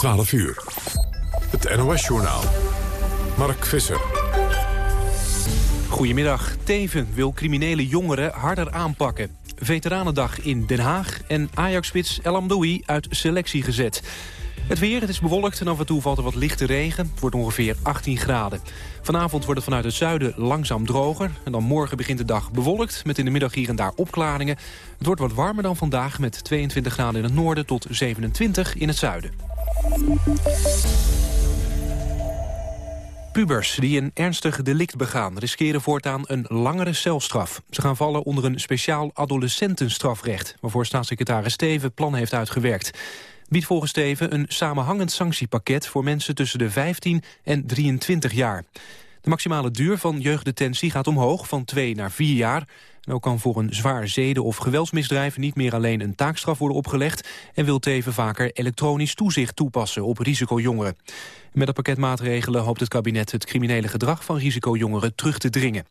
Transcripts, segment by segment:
12 uur. Het NOS-journaal. Mark Visser. Goedemiddag. Teven wil criminele jongeren harder aanpakken. Veteranendag in Den Haag en Ajax-spits El Amdoui uit selectie gezet. Het weer, het is bewolkt en af en toe valt er wat lichte regen. Het wordt ongeveer 18 graden. Vanavond wordt het vanuit het zuiden langzaam droger. En dan morgen begint de dag bewolkt, met in de middag hier en daar opklaringen. Het wordt wat warmer dan vandaag, met 22 graden in het noorden tot 27 in het zuiden. Pubers die een ernstig delict begaan... riskeren voortaan een langere celstraf. Ze gaan vallen onder een speciaal adolescentenstrafrecht... waarvoor staatssecretaris Steven plan heeft uitgewerkt biedt volgens Steven een samenhangend sanctiepakket voor mensen tussen de 15 en 23 jaar. De maximale duur van jeugddetentie gaat omhoog van 2 naar 4 jaar. En ook kan voor een zwaar zeden- of geweldsmisdrijf niet meer alleen een taakstraf worden opgelegd en wil Teven vaker elektronisch toezicht toepassen op risicojongeren. Met dat pakket maatregelen hoopt het kabinet het criminele gedrag van risicojongeren terug te dringen.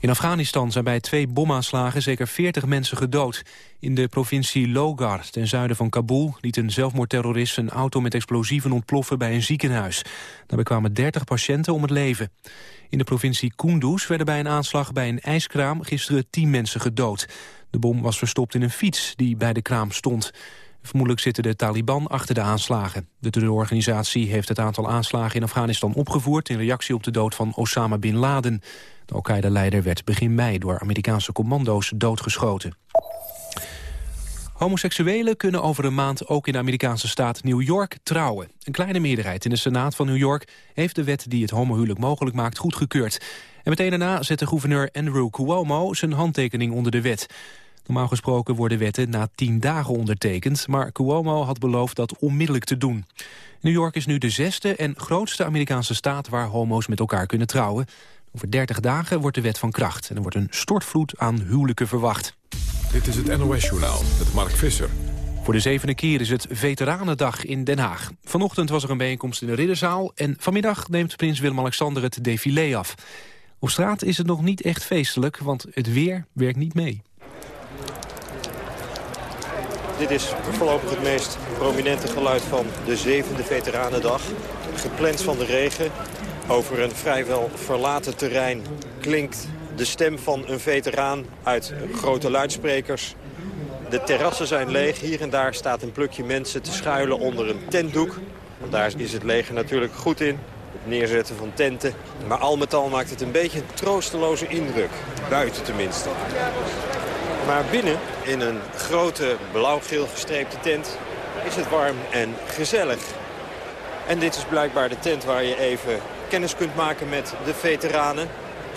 In Afghanistan zijn bij twee bomaanslagen zeker 40 mensen gedood. In de provincie Logar, ten zuiden van Kabul, liet een zelfmoordterrorist een auto met explosieven ontploffen bij een ziekenhuis. Daarbij kwamen 30 patiënten om het leven. In de provincie Kunduz werden bij een aanslag bij een ijskraam gisteren 10 mensen gedood. De bom was verstopt in een fiets die bij de kraam stond. Vermoedelijk zitten de Taliban achter de aanslagen. De terreurorganisatie heeft het aantal aanslagen in Afghanistan opgevoerd... in reactie op de dood van Osama Bin Laden. De Al-Qaeda-leider werd begin mei door Amerikaanse commando's doodgeschoten. Homoseksuelen kunnen over een maand ook in de Amerikaanse staat New York trouwen. Een kleine meerderheid in de Senaat van New York heeft de wet die het homohuwelijk mogelijk maakt goedgekeurd. En meteen daarna zette gouverneur Andrew Cuomo zijn handtekening onder de wet. Normaal gesproken worden wetten na tien dagen ondertekend... maar Cuomo had beloofd dat onmiddellijk te doen. New York is nu de zesde en grootste Amerikaanse staat... waar homo's met elkaar kunnen trouwen. Over 30 dagen wordt de wet van kracht... en er wordt een stortvloed aan huwelijken verwacht. Dit is het NOS-journaal met Mark Visser. Voor de zevende keer is het Veteranendag in Den Haag. Vanochtend was er een bijeenkomst in de Ridderzaal... en vanmiddag neemt prins Willem-Alexander het défilé af. Op straat is het nog niet echt feestelijk, want het weer werkt niet mee. Dit is voorlopig het meest prominente geluid van de zevende Veteranendag. Gepland van de regen. Over een vrijwel verlaten terrein klinkt de stem van een veteraan uit grote luidsprekers. De terrassen zijn leeg. Hier en daar staat een plukje mensen te schuilen onder een tentdoek. Daar is het leger natuurlijk goed in. Het neerzetten van tenten. Maar al met al maakt het een beetje een troosteloze indruk. Buiten tenminste. Maar binnen, in een grote blauw-geel gestreepte tent, is het warm en gezellig. En dit is blijkbaar de tent waar je even kennis kunt maken met de veteranen.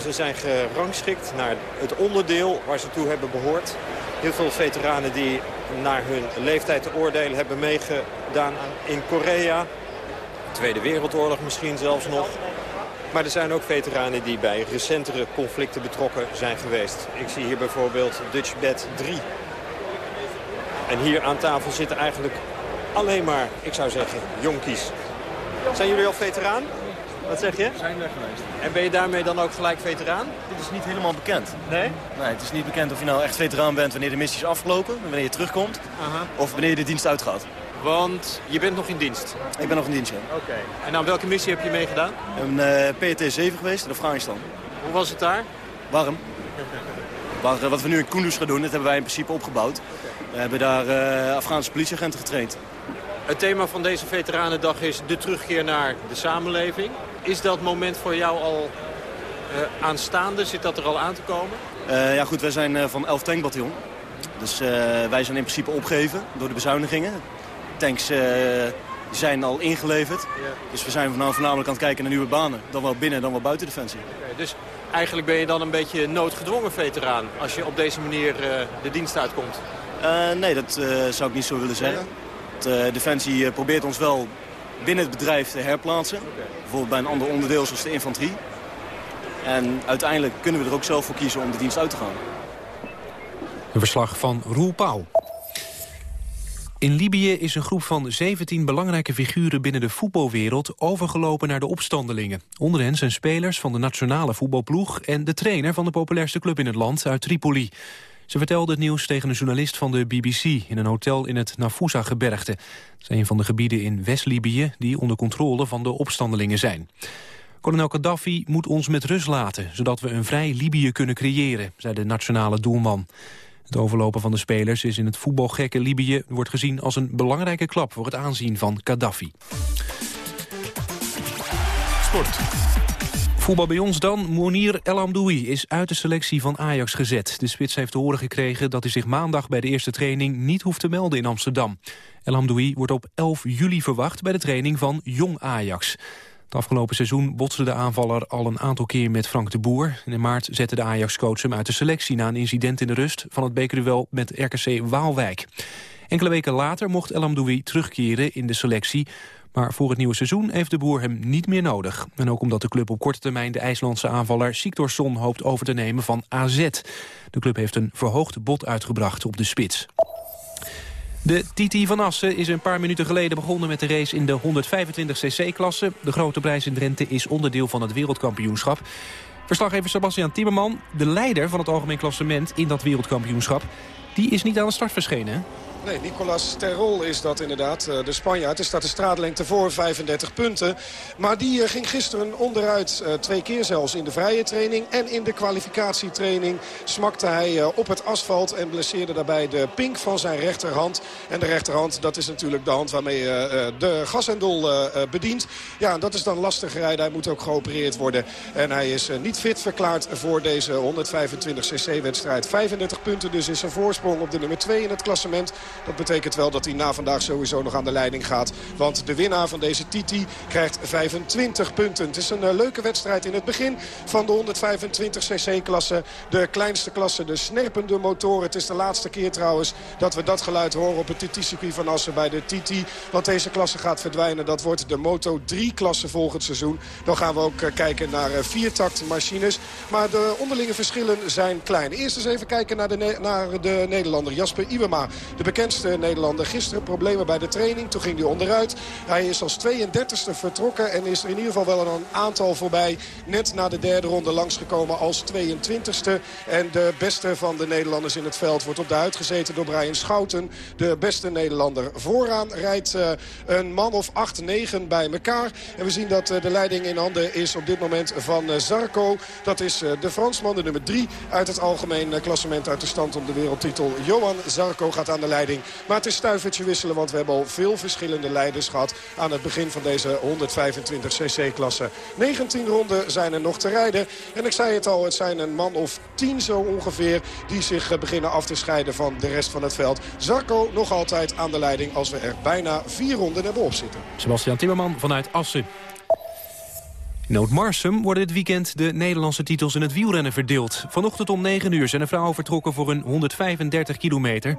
Ze zijn gerangschikt naar het onderdeel waar ze toe hebben behoord. Heel veel veteranen die naar hun leeftijd te oordelen hebben meegedaan in Korea. Tweede Wereldoorlog misschien zelfs nog. Maar er zijn ook veteranen die bij recentere conflicten betrokken zijn geweest. Ik zie hier bijvoorbeeld Dutchbed 3. En hier aan tafel zitten eigenlijk alleen maar, ik zou zeggen, jonkies. Zijn jullie al veteraan? Wat zeg je? We zijn weg geweest. En ben je daarmee dan ook gelijk veteraan? Dit is niet helemaal bekend. Nee? Nee, het is niet bekend of je nou echt veteraan bent wanneer de missie is afgelopen, wanneer je terugkomt, of wanneer je de dienst uitgaat. Want je bent nog in dienst. Ik ben nog in dienst, ja. Oké. En aan welke missie heb je meegedaan? Een uh, PT-7 geweest in Afghanistan. Hoe was het daar? Warm. Maar, wat we nu in Kunduz gaan doen, dat hebben wij in principe opgebouwd. We hebben daar uh, Afghaanse politieagenten getraind. Het thema van deze Veteranendag is de terugkeer naar de samenleving. Is dat moment voor jou al uh, aanstaande? Zit dat er al aan te komen? Uh, ja goed, wij zijn van 11 tankbataljon. Dus wij zijn in principe opgegeven door de bezuinigingen. Tanks zijn al ingeleverd. Ja. Dus we zijn nou voornamelijk aan het kijken naar nieuwe banen. Dan wel binnen, dan wel buiten Defensie. Okay, dus eigenlijk ben je dan een beetje noodgedwongen veteraan... als je op deze manier de dienst uitkomt? nee, dat zou ik niet zo willen zeggen. Defensie probeert ons wel binnen het bedrijf te herplaatsen. Okay. Bijvoorbeeld bij een ander onderdeel zoals de infanterie. En uiteindelijk kunnen we er ook zelf voor kiezen om de dienst uit te gaan. Een verslag van Roel Pauw. In Libië is een groep van 17 belangrijke figuren binnen de voetbalwereld overgelopen naar de opstandelingen. Onder hen zijn spelers van de nationale voetbalploeg en de trainer van de populairste club in het land uit Tripoli. Ze vertelde het nieuws tegen een journalist van de BBC... in een hotel in het Nafusa-gebergte. Dat is een van de gebieden in West-Libië... die onder controle van de opstandelingen zijn. Kolonel Gaddafi moet ons met rust laten... zodat we een vrij Libië kunnen creëren, zei de nationale doelman. Het overlopen van de spelers is in het voetbalgekke Libië... wordt gezien als een belangrijke klap voor het aanzien van Gaddafi. Sport. Voetbal bij ons dan. Monir El Amdoui is uit de selectie van Ajax gezet. De spits heeft te horen gekregen dat hij zich maandag bij de eerste training niet hoeft te melden in Amsterdam. El Amdoui wordt op 11 juli verwacht bij de training van Jong Ajax. Het afgelopen seizoen botste de aanvaller al een aantal keer met Frank de Boer. In maart zette de Ajax-coach hem uit de selectie... na een incident in de rust van het bekerduel met RKC Waalwijk. Enkele weken later mocht El Amdoui terugkeren in de selectie... Maar voor het nieuwe seizoen heeft de boer hem niet meer nodig. En ook omdat de club op korte termijn de IJslandse aanvaller Siktorsson hoopt over te nemen van AZ. De club heeft een verhoogd bod uitgebracht op de spits. De TT van Assen is een paar minuten geleden begonnen met de race in de 125cc-klasse. De grote prijs in Drenthe is onderdeel van het wereldkampioenschap. Verslaggever Sebastian Timmerman, de leider van het algemeen klassement in dat wereldkampioenschap... die is niet aan de start verschenen, Nee, Nicolas Terrol is dat inderdaad. Eh, de Spanjaard. Er staat de straatlengte voor 35 punten. Maar die eh, ging gisteren onderuit. Eh, twee keer zelfs in de vrije training. En in de kwalificatietraining smakte hij op het asfalt. En blesseerde daarbij de pink van zijn rechterhand. En de rechterhand, dat is natuurlijk de hand waarmee de gashendel bedient. Ja, dat is dan lastig rijden. Hij moet ook geopereerd worden. En hij is niet fit verklaard voor deze 125cc-wedstrijd. 35 punten dus is een voorsprong op de nummer 2 in het klassement. Dat betekent wel dat hij na vandaag sowieso nog aan de leiding gaat. Want de winnaar van deze Titi krijgt 25 punten. Het is een eh, leuke wedstrijd in het begin van de 125cc-klasse. De kleinste klasse, de snerpende motoren. Het is de laatste keer trouwens dat we dat geluid horen op het TT-circuit van Assen bij de TT. Want deze klasse gaat verdwijnen. Dat wordt de Moto 3-klasse volgend seizoen. Dan gaan we ook eh, kijken naar eh, viertakt machines. Maar de onderlinge verschillen zijn klein. Eerst eens even kijken naar de, naar de Nederlander Jasper Iwema. De bekende bekendste Nederlander. Gisteren problemen bij de training. Toen ging hij onderuit. Hij is als 32e vertrokken en is er in ieder geval wel een aantal voorbij. Net na de derde ronde langsgekomen als 22e. En de beste van de Nederlanders in het veld wordt op de huid gezeten door Brian Schouten. De beste Nederlander. Vooraan rijdt uh, een man of 8-9 bij elkaar. En we zien dat uh, de leiding in handen is op dit moment van uh, Zarco. Dat is de Fransman, de nummer 3 uit het algemeen klassement uit de stand om de wereldtitel. Johan Zarco gaat aan de leiding. Maar het is stuivertje wisselen, want we hebben al veel verschillende leiders gehad... aan het begin van deze 125cc-klasse. 19 ronden zijn er nog te rijden. En ik zei het al, het zijn een man of 10 zo ongeveer... die zich eh, beginnen af te scheiden van de rest van het veld. Zarco nog altijd aan de leiding als we er bijna vier ronden hebben op zitten. Sebastian Timmerman vanuit Assen. In Oud-Marsum worden dit weekend de Nederlandse titels in het wielrennen verdeeld. Vanochtend om 9 uur zijn de vrouwen vertrokken voor een 135 kilometer.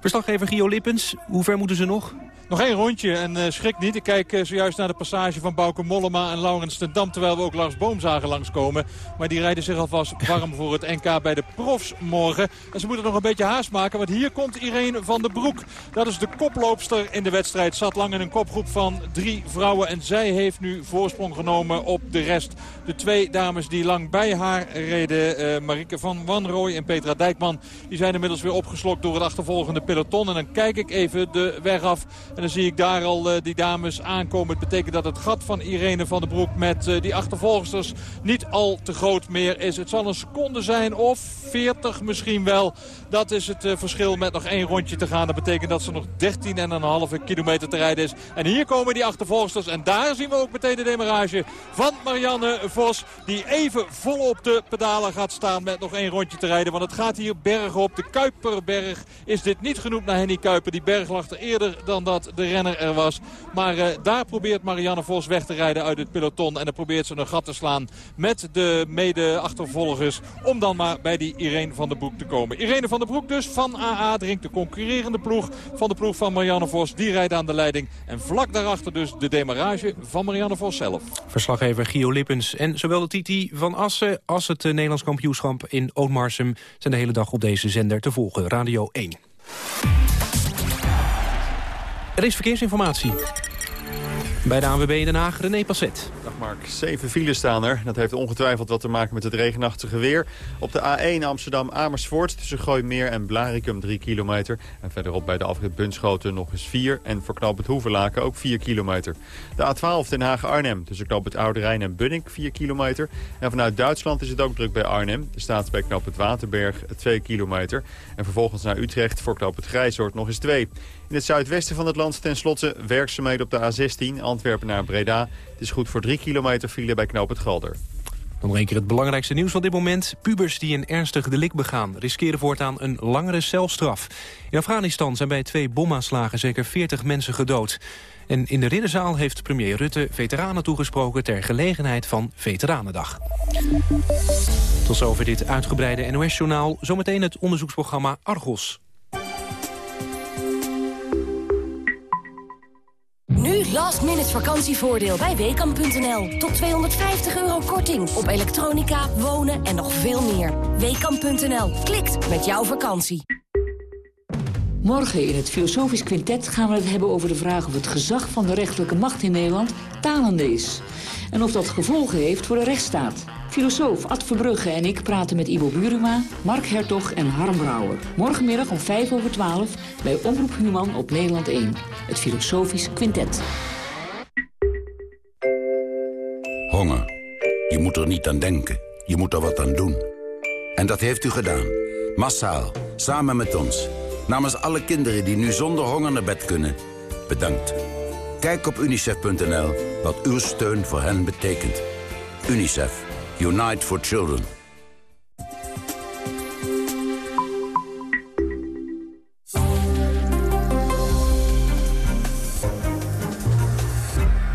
Verslaggever Gio Lippens, hoe ver moeten ze nog? Nog één rondje en uh, schrik niet. Ik kijk uh, zojuist naar de passage van Bouke Mollema en Laurens ten Dam... terwijl we ook Lars Boom zagen langskomen. Maar die rijden zich alvast warm voor het NK bij de profs morgen. En ze moeten nog een beetje haast maken, want hier komt Irene van der Broek. Dat is de koploopster in de wedstrijd. Zat lang in een kopgroep van drie vrouwen. En zij heeft nu voorsprong genomen op de rest. De twee dames die lang bij haar reden, uh, Marike van Wanrooy en Petra Dijkman... die zijn inmiddels weer opgeslokt door het achtervolgende peloton. En dan kijk ik even de weg af en dan zie ik daar al uh, die dames aankomen. Het betekent dat het gat van Irene van den Broek met uh, die achtervolgsters niet al te groot meer is. Het zal een seconde zijn of 40 misschien wel. Dat is het uh, verschil met nog één rondje te gaan. Dat betekent dat ze nog 13,5 kilometer te rijden is. En hier komen die achtervolgsters. En daar zien we ook meteen de demarage van Marianne Vos. Die even vol op de pedalen gaat staan met nog één rondje te rijden. Want het gaat hier bergop. De Kuiperberg is dit niet genoemd naar Henny Kuiper. Die berg lag er eerder dan dat de renner er was. Maar uh, daar probeert Marianne Vos weg te rijden uit het peloton. En dan probeert ze een gat te slaan met de mede-achtervolgers. Om dan maar bij die Irene van der Broek te komen. Irene van Broek dus van AA drinkt de concurrerende ploeg van de ploeg van Marianne Vos. Die rijdt aan de leiding. En vlak daarachter dus de demarrage van Marianne Vos zelf. Verslaggever Gio Lippens. En zowel de Titi van Assen als het Nederlands kampioenschap in Ootmarsum... zijn de hele dag op deze zender te volgen. Radio 1. Er is verkeersinformatie. Bij de ANWB Den Haag, René Passet. Dag Mark, zeven files staan er. Dat heeft ongetwijfeld wat te maken met het regenachtige weer. Op de A1 Amsterdam-Amersfoort tussen Gooimeer en Blaricum 3 kilometer. En verderop bij de afrit Bunschoten nog eens 4. En voor knoop het ook 4 kilometer. De A12 Den Haag-Arnhem tussen knoop het Oude Rijn en Bunnik 4 kilometer. En vanuit Duitsland is het ook druk bij Arnhem. Er staat bij knoop het Waterberg 2 kilometer. En vervolgens naar Utrecht voor knoop het Grijzoord nog eens 2. In het zuidwesten van het land tenslotte werkzaamheden op de A16 Antwerpen naar Breda. Het is goed voor 3 kilometer file bij Knoop het Galder. Dan nog het belangrijkste nieuws van dit moment. Pubers die een ernstig delict begaan riskeren voortaan een langere celstraf. In Afghanistan zijn bij twee bomaanslagen zeker 40 mensen gedood. En in de Ridderzaal heeft premier Rutte veteranen toegesproken... ter gelegenheid van Veteranendag. Tot zover dit uitgebreide NOS-journaal. Zometeen het onderzoeksprogramma Argos. Nu last minute vakantievoordeel bij Weekamp.nl. Tot 250 euro korting op elektronica, wonen en nog veel meer. Weekamp.nl. Klikt met jouw vakantie. Morgen in het Filosofisch Quintet gaan we het hebben over de vraag... of het gezag van de rechterlijke macht in Nederland talende is. En of dat gevolgen heeft voor de rechtsstaat. Filosoof Ad Verbrugge en ik praten met Ivo Buruma, Mark Hertog en Harm Brouwer. Morgenmiddag om 5 over 12 bij Omroep Human op Nederland 1. Het Filosofisch Quintet. Honger. Je moet er niet aan denken. Je moet er wat aan doen. En dat heeft u gedaan. Massaal. Samen met ons. Namens alle kinderen die nu zonder honger naar bed kunnen. Bedankt. Kijk op unicef.nl wat uw steun voor hen betekent. UNICEF. Unite for Children.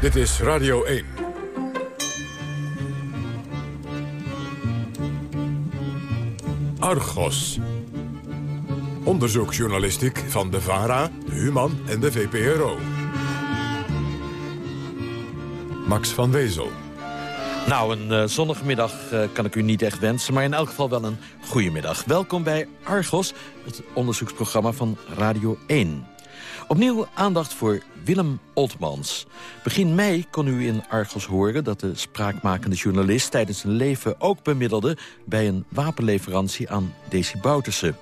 Dit is Radio 1. Argos. Onderzoeksjournalistiek van de VARA, de Human en de VPRO. Max van Wezel. Nou, een uh, zonnige middag uh, kan ik u niet echt wensen, maar in elk geval wel een goede middag. Welkom bij Argos, het onderzoeksprogramma van Radio 1. Opnieuw aandacht voor Willem Oltmans. Begin mei kon u in Argos horen dat de spraakmakende journalist... tijdens zijn leven ook bemiddelde bij een wapenleverantie aan Desi Bouterse.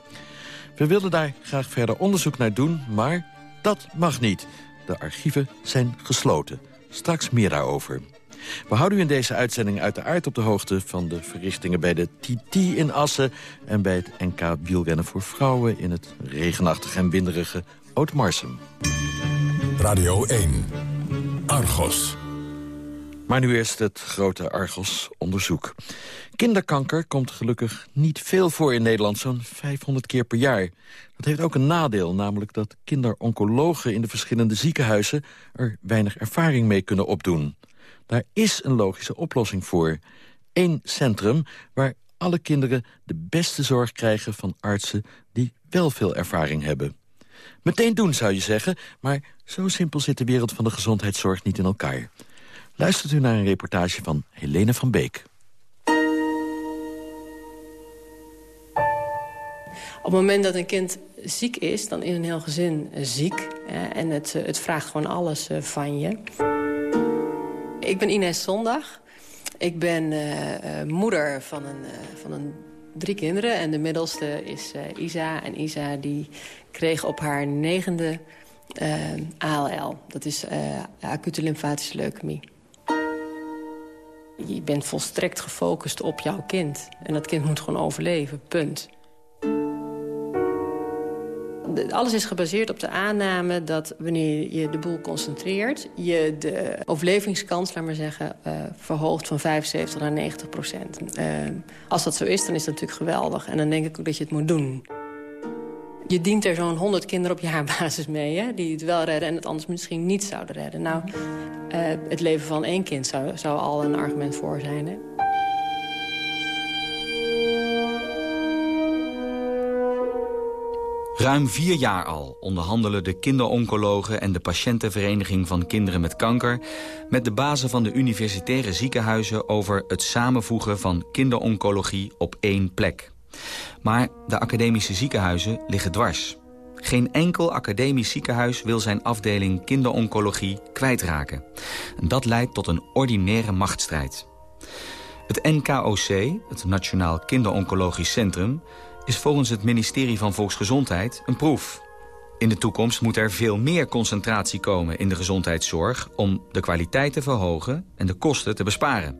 We wilden daar graag verder onderzoek naar doen, maar dat mag niet. De archieven zijn gesloten. Straks meer daarover. We houden u in deze uitzending uiteraard op de hoogte... van de verrichtingen bij de TT in Assen... en bij het NK wielrennen voor vrouwen... in het regenachtige en winderige Oud-Marsum. Radio 1. Argos. Maar nu eerst het grote Argos-onderzoek. Kinderkanker komt gelukkig niet veel voor in Nederland, zo'n 500 keer per jaar. Dat heeft ook een nadeel, namelijk dat kinderoncologen in de verschillende ziekenhuizen er weinig ervaring mee kunnen opdoen. Daar is een logische oplossing voor. Eén centrum waar alle kinderen de beste zorg krijgen van artsen die wel veel ervaring hebben. Meteen doen, zou je zeggen, maar zo simpel zit de wereld van de gezondheidszorg niet in elkaar. Luistert u naar een reportage van Helene van Beek. Op het moment dat een kind ziek is, dan is een heel gezin ziek. En het, het vraagt gewoon alles eh, van je. Ik ben Ines Zondag. Ik ben uh, moeder van een, uh, van een drie kinderen. En de middelste is Isa. En Isa die kreeg op haar negende ALL. Dat is acute lymfatische leukemie. Je bent volstrekt gefocust op jouw kind. En dat kind moet gewoon overleven, punt alles is gebaseerd op de aanname dat wanneer je de boel concentreert... je de overlevingskans, laat maar zeggen, uh, verhoogt van 75 naar 90 procent. Uh, als dat zo is, dan is dat natuurlijk geweldig. En dan denk ik ook dat je het moet doen. Je dient er zo'n 100 kinderen op jaarbasis mee, hè, die het wel redden... en het anders misschien niet zouden redden. Nou, uh, het leven van één kind zou, zou al een argument voor zijn, hè. Ruim vier jaar al onderhandelen de kinderoncologen en de patiëntenvereniging van kinderen met kanker met de bazen van de universitaire ziekenhuizen over het samenvoegen van kinderoncologie op één plek. Maar de academische ziekenhuizen liggen dwars. Geen enkel academisch ziekenhuis wil zijn afdeling kinderoncologie kwijtraken. En dat leidt tot een ordinaire machtsstrijd. Het NKOC, het Nationaal Kinderoncologisch Centrum... is volgens het ministerie van Volksgezondheid een proef. In de toekomst moet er veel meer concentratie komen in de gezondheidszorg... om de kwaliteit te verhogen en de kosten te besparen.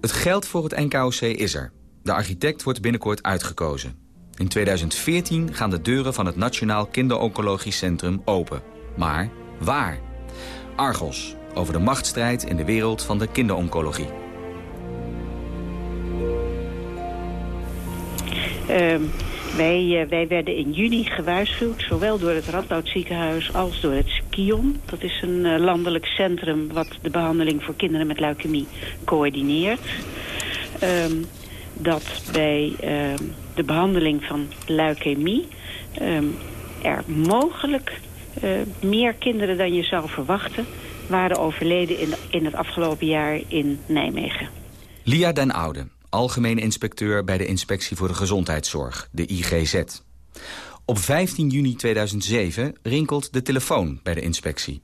Het geld voor het NKOC is er. De architect wordt binnenkort uitgekozen. In 2014 gaan de deuren van het Nationaal Kinderoncologisch Centrum open. Maar waar? Argos, over de machtsstrijd in de wereld van de kinderoncologie. Wij, uh, wij werden in juni gewaarschuwd, zowel door het Radboudziekenhuis als door het Skion. Dat is een uh, landelijk centrum wat de behandeling voor kinderen met leukemie coördineert. Um, dat bij uh, de behandeling van leukemie er mogelijk uh, meer kinderen dan je zou verwachten waren overleden in, in het afgelopen jaar in Nijmegen. Lia den Oude, algemeen inspecteur bij de Inspectie voor de Gezondheidszorg, de IGZ. Op 15 juni 2007 rinkelt de telefoon bij de inspectie.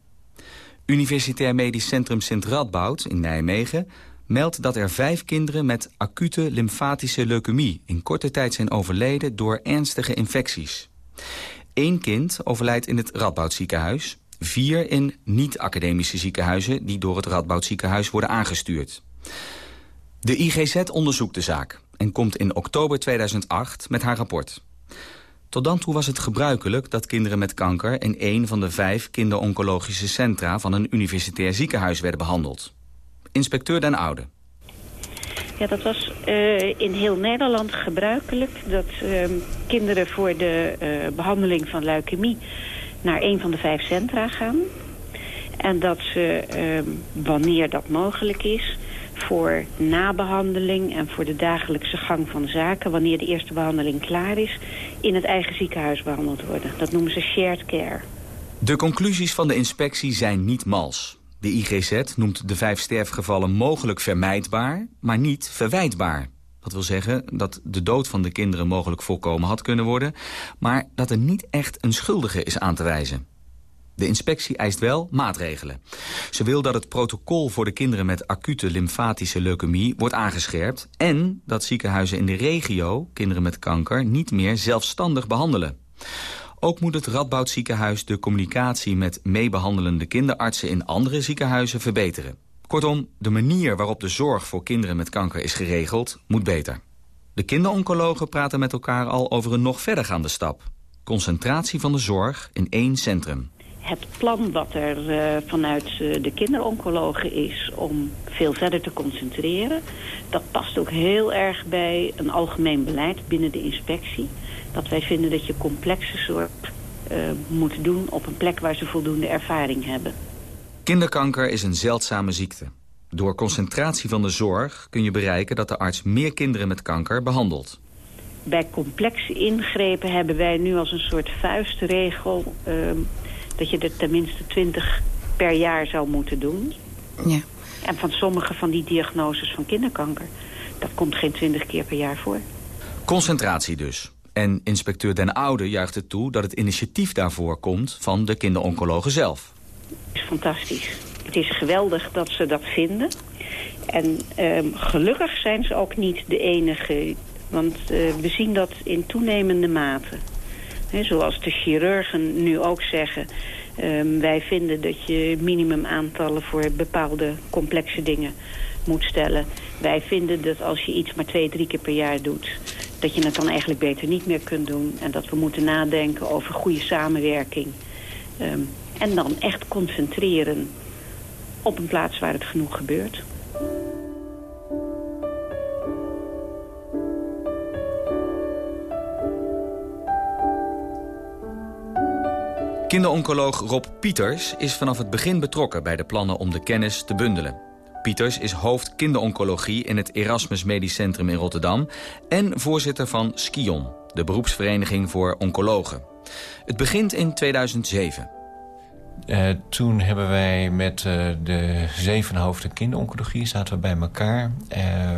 Universitair Medisch Centrum Sint Radboud in Nijmegen meldt dat er vijf kinderen met acute lymfatische leukemie... in korte tijd zijn overleden door ernstige infecties. Eén kind overlijdt in het Radboudziekenhuis... vier in niet-academische ziekenhuizen... die door het Radboudziekenhuis worden aangestuurd. De IGZ onderzoekt de zaak en komt in oktober 2008 met haar rapport. Tot dan toe was het gebruikelijk dat kinderen met kanker... in een van de vijf kinderoncologische centra van een universitair ziekenhuis werden behandeld. Inspecteur Den Oude. Ja, dat was uh, in heel Nederland gebruikelijk dat uh, kinderen voor de uh, behandeling van leukemie naar een van de vijf centra gaan. En dat ze, wanneer dat mogelijk is, voor nabehandeling en voor de dagelijkse gang van zaken... wanneer de eerste behandeling klaar is, in het eigen ziekenhuis behandeld worden. Dat noemen ze shared care. De conclusies van de inspectie zijn niet mals. De IGZ noemt de vijf sterfgevallen mogelijk vermijdbaar, maar niet verwijtbaar. Dat wil zeggen dat de dood van de kinderen mogelijk voorkomen had kunnen worden... maar dat er niet echt een schuldige is aan te wijzen. De inspectie eist wel maatregelen. Ze wil dat het protocol voor de kinderen met acute lymfatische leukemie wordt aangescherpt... en dat ziekenhuizen in de regio kinderen met kanker niet meer zelfstandig behandelen. Ook moet het Radboudziekenhuis de communicatie met meebehandelende kinderartsen in andere ziekenhuizen verbeteren. Kortom, de manier waarop de zorg voor kinderen met kanker is geregeld, moet beter. De kinderoncologen praten met elkaar al over een nog verdergaande stap. Concentratie van de zorg in één centrum. Het plan wat er uh, vanuit uh, de kinderoncologen is om veel verder te concentreren... dat past ook heel erg bij een algemeen beleid binnen de inspectie dat wij vinden dat je complexe zorg uh, moet doen op een plek waar ze voldoende ervaring hebben. Kinderkanker is een zeldzame ziekte. Door concentratie van de zorg kun je bereiken dat de arts meer kinderen met kanker behandelt. Bij complexe ingrepen hebben wij nu als een soort vuistregel... Uh, dat je er tenminste 20 per jaar zou moeten doen. Ja. En van sommige van die diagnoses van kinderkanker... dat komt geen 20 keer per jaar voor. Concentratie dus. En inspecteur Den Oude juicht het toe dat het initiatief daarvoor komt van de kinderoncologen zelf. Het is fantastisch. Het is geweldig dat ze dat vinden. En uh, gelukkig zijn ze ook niet de enige. Want uh, we zien dat in toenemende mate. Zoals de chirurgen nu ook zeggen... Uh, wij vinden dat je minimumaantallen voor bepaalde complexe dingen moet stellen. Wij vinden dat als je iets maar twee, drie keer per jaar doet dat je het dan eigenlijk beter niet meer kunt doen. En dat we moeten nadenken over goede samenwerking. Um, en dan echt concentreren op een plaats waar het genoeg gebeurt. Kinderoncoloog Rob Pieters is vanaf het begin betrokken bij de plannen om de kennis te bundelen. Pieters is hoofd kinderoncologie in het Erasmus Medisch Centrum in Rotterdam... en voorzitter van SKION, de beroepsvereniging voor oncologen. Het begint in 2007. Uh, toen hebben wij met uh, de zeven hoofden kinderoncologie zaten we bij elkaar. Uh,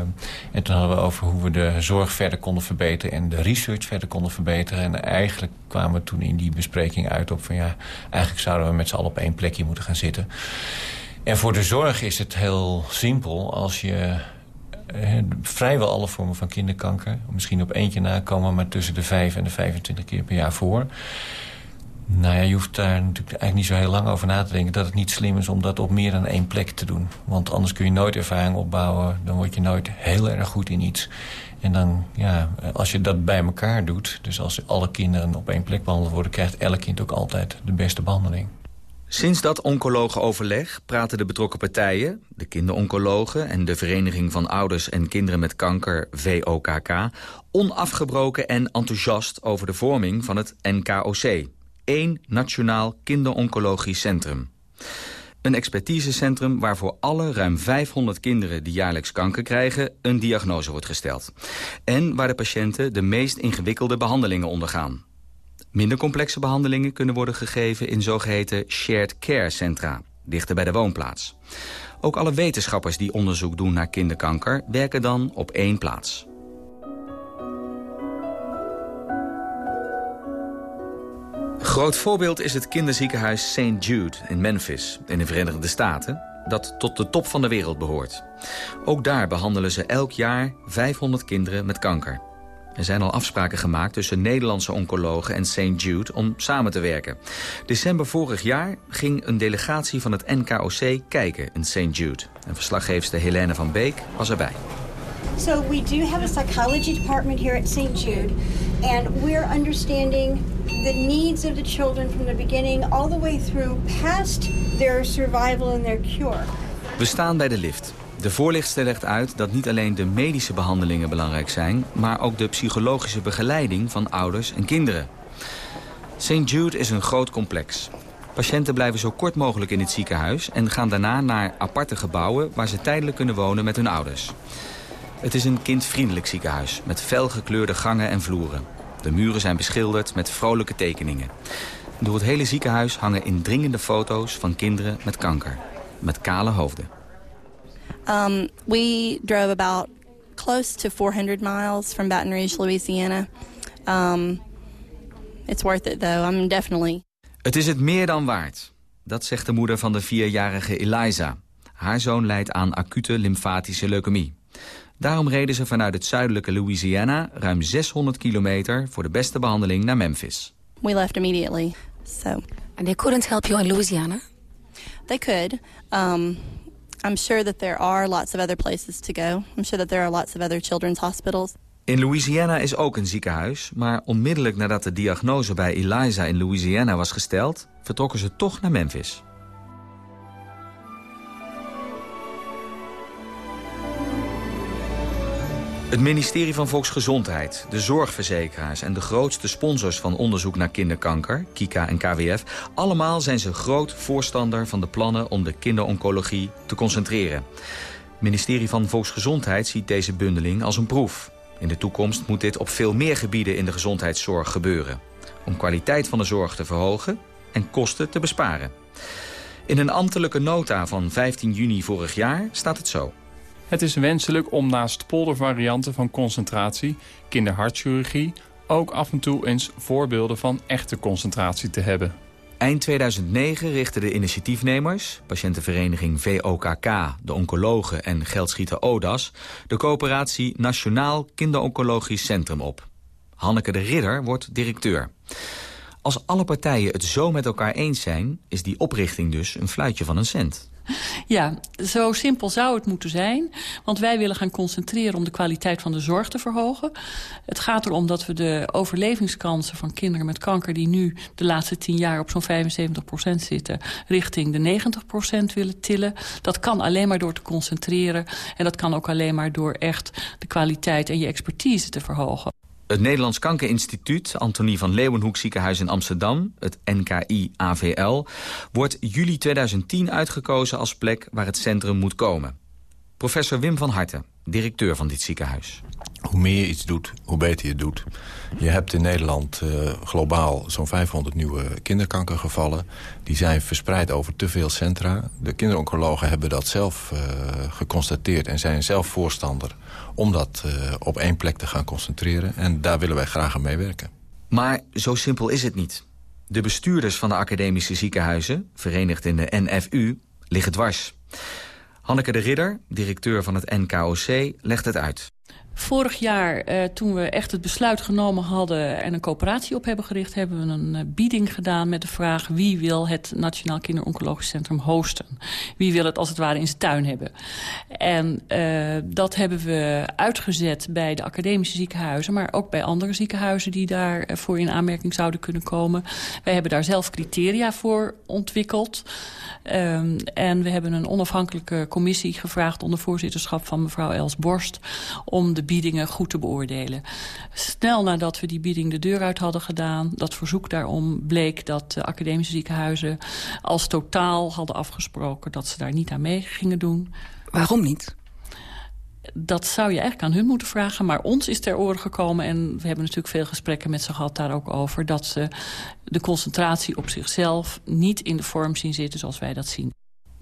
en toen hadden we over hoe we de zorg verder konden verbeteren... en de research verder konden verbeteren. En eigenlijk kwamen we toen in die bespreking uit op van... ja, eigenlijk zouden we met z'n allen op één plekje moeten gaan zitten. En voor de zorg is het heel simpel als je... vrijwel alle vormen van kinderkanker... misschien op eentje na komen, maar tussen de 5 en de 25 keer per jaar voor... Nou ja, je hoeft daar natuurlijk eigenlijk niet zo heel lang over na te denken... dat het niet slim is om dat op meer dan één plek te doen. Want anders kun je nooit ervaring opbouwen. Dan word je nooit heel erg goed in iets. En dan, ja, als je dat bij elkaar doet... dus als alle kinderen op één plek behandeld worden... krijgt elk kind ook altijd de beste behandeling. Sinds dat oncologen-overleg praten de betrokken partijen... de kinderoncologen en de Vereniging van Ouders en Kinderen met Kanker, VOKK... onafgebroken en enthousiast over de vorming van het NKOC één nationaal kinderoncologisch centrum. Een expertisecentrum waar voor alle ruim 500 kinderen die jaarlijks kanker krijgen een diagnose wordt gesteld. En waar de patiënten de meest ingewikkelde behandelingen ondergaan. Minder complexe behandelingen kunnen worden gegeven in zogeheten shared care centra, dichter bij de woonplaats. Ook alle wetenschappers die onderzoek doen naar kinderkanker werken dan op één plaats. Groot voorbeeld is het kinderziekenhuis St. Jude in Memphis in de Verenigde Staten... dat tot de top van de wereld behoort. Ook daar behandelen ze elk jaar 500 kinderen met kanker. Er zijn al afspraken gemaakt tussen Nederlandse oncologen en St. Jude om samen te werken. December vorig jaar ging een delegatie van het NKOC kijken in St. Jude. En verslaggeefster Helene van Beek was erbij. So we do have a psychology department here at St. Jude, and we're understanding the needs of the children from the beginning all the way through past their survival and their cure. We staan bij de lift. De voorlichter legt uit dat niet alleen de medische behandelingen belangrijk zijn... maar ook de psychologische begeleiding van ouders en kinderen. St. Jude is een groot complex. Patiënten blijven zo kort mogelijk in het ziekenhuis... en gaan daarna naar aparte gebouwen waar ze tijdelijk kunnen wonen met hun ouders. Het is een kindvriendelijk ziekenhuis met felgekleurde gangen en vloeren. De muren zijn beschilderd met vrolijke tekeningen. Door het hele ziekenhuis hangen indringende foto's van kinderen met kanker. Met kale hoofden. Um, we drove about close to 400 miles from Baton Rouge, Louisiana. Um, it's worth it though, I'm definitely... Het is het meer dan waard. Dat zegt de moeder van de vierjarige Eliza. Haar zoon lijdt aan acute lymfatische leukemie. Daarom reden ze vanuit het zuidelijke Louisiana ruim 600 kilometer voor de beste behandeling naar Memphis. We left immediately. So. And they couldn't help you in Louisiana? They could. Um, I'm sure that there are lots of other places to go. I'm sure that there are lots of other children's hospitals. In Louisiana is ook een ziekenhuis, maar onmiddellijk nadat de diagnose bij Eliza in Louisiana was gesteld, vertrokken ze toch naar Memphis. Het ministerie van Volksgezondheid, de zorgverzekeraars... en de grootste sponsors van onderzoek naar kinderkanker, KIKA en KWF... allemaal zijn ze groot voorstander van de plannen om de kinderoncologie te concentreren. Het ministerie van Volksgezondheid ziet deze bundeling als een proef. In de toekomst moet dit op veel meer gebieden in de gezondheidszorg gebeuren. Om kwaliteit van de zorg te verhogen en kosten te besparen. In een ambtelijke nota van 15 juni vorig jaar staat het zo. Het is wenselijk om naast poldervarianten van concentratie, kinderhartchirurgie... ook af en toe eens voorbeelden van echte concentratie te hebben. Eind 2009 richtten de initiatiefnemers, patiëntenvereniging VOKK, de oncologen en geldschieter ODAS, de coöperatie Nationaal Kinderoncologisch Centrum op. Hanneke de Ridder wordt directeur. Als alle partijen het zo met elkaar eens zijn, is die oprichting dus een fluitje van een cent. Ja, zo simpel zou het moeten zijn. Want wij willen gaan concentreren om de kwaliteit van de zorg te verhogen. Het gaat erom dat we de overlevingskansen van kinderen met kanker... die nu de laatste tien jaar op zo'n 75% zitten... richting de 90% willen tillen. Dat kan alleen maar door te concentreren. En dat kan ook alleen maar door echt de kwaliteit en je expertise te verhogen. Het Nederlands Kankerinstituut, Antonie van Leeuwenhoek ziekenhuis in Amsterdam, het NKI-AVL, wordt juli 2010 uitgekozen als plek waar het centrum moet komen. Professor Wim van Harten, directeur van dit ziekenhuis. Hoe meer je iets doet, hoe beter je doet. Je hebt in Nederland uh, globaal zo'n 500 nieuwe kinderkankergevallen. Die zijn verspreid over te veel centra. De kinderoncologen hebben dat zelf uh, geconstateerd... en zijn zelf voorstander om dat uh, op één plek te gaan concentreren. En daar willen wij graag aan meewerken. Maar zo simpel is het niet. De bestuurders van de academische ziekenhuizen, verenigd in de NFU, liggen dwars. Hanneke de Ridder, directeur van het NKOC, legt het uit. Vorig jaar, eh, toen we echt het besluit genomen hadden... en een coöperatie op hebben gericht... hebben we een uh, bieding gedaan met de vraag... wie wil het Nationaal Kinderoncologisch Centrum hosten? Wie wil het als het ware in zijn tuin hebben? En uh, dat hebben we uitgezet bij de academische ziekenhuizen... maar ook bij andere ziekenhuizen die daarvoor in aanmerking zouden kunnen komen. Wij hebben daar zelf criteria voor ontwikkeld... Um, en we hebben een onafhankelijke commissie gevraagd... onder voorzitterschap van mevrouw Els Borst... om de biedingen goed te beoordelen. Snel nadat we die bieding de deur uit hadden gedaan... dat verzoek daarom bleek dat de academische ziekenhuizen... als totaal hadden afgesproken dat ze daar niet aan mee gingen doen. Waarom niet? dat zou je eigenlijk aan hun moeten vragen. Maar ons is ter oren gekomen, en we hebben natuurlijk veel gesprekken met ze gehad daar ook over... dat ze de concentratie op zichzelf niet in de vorm zien zitten zoals wij dat zien.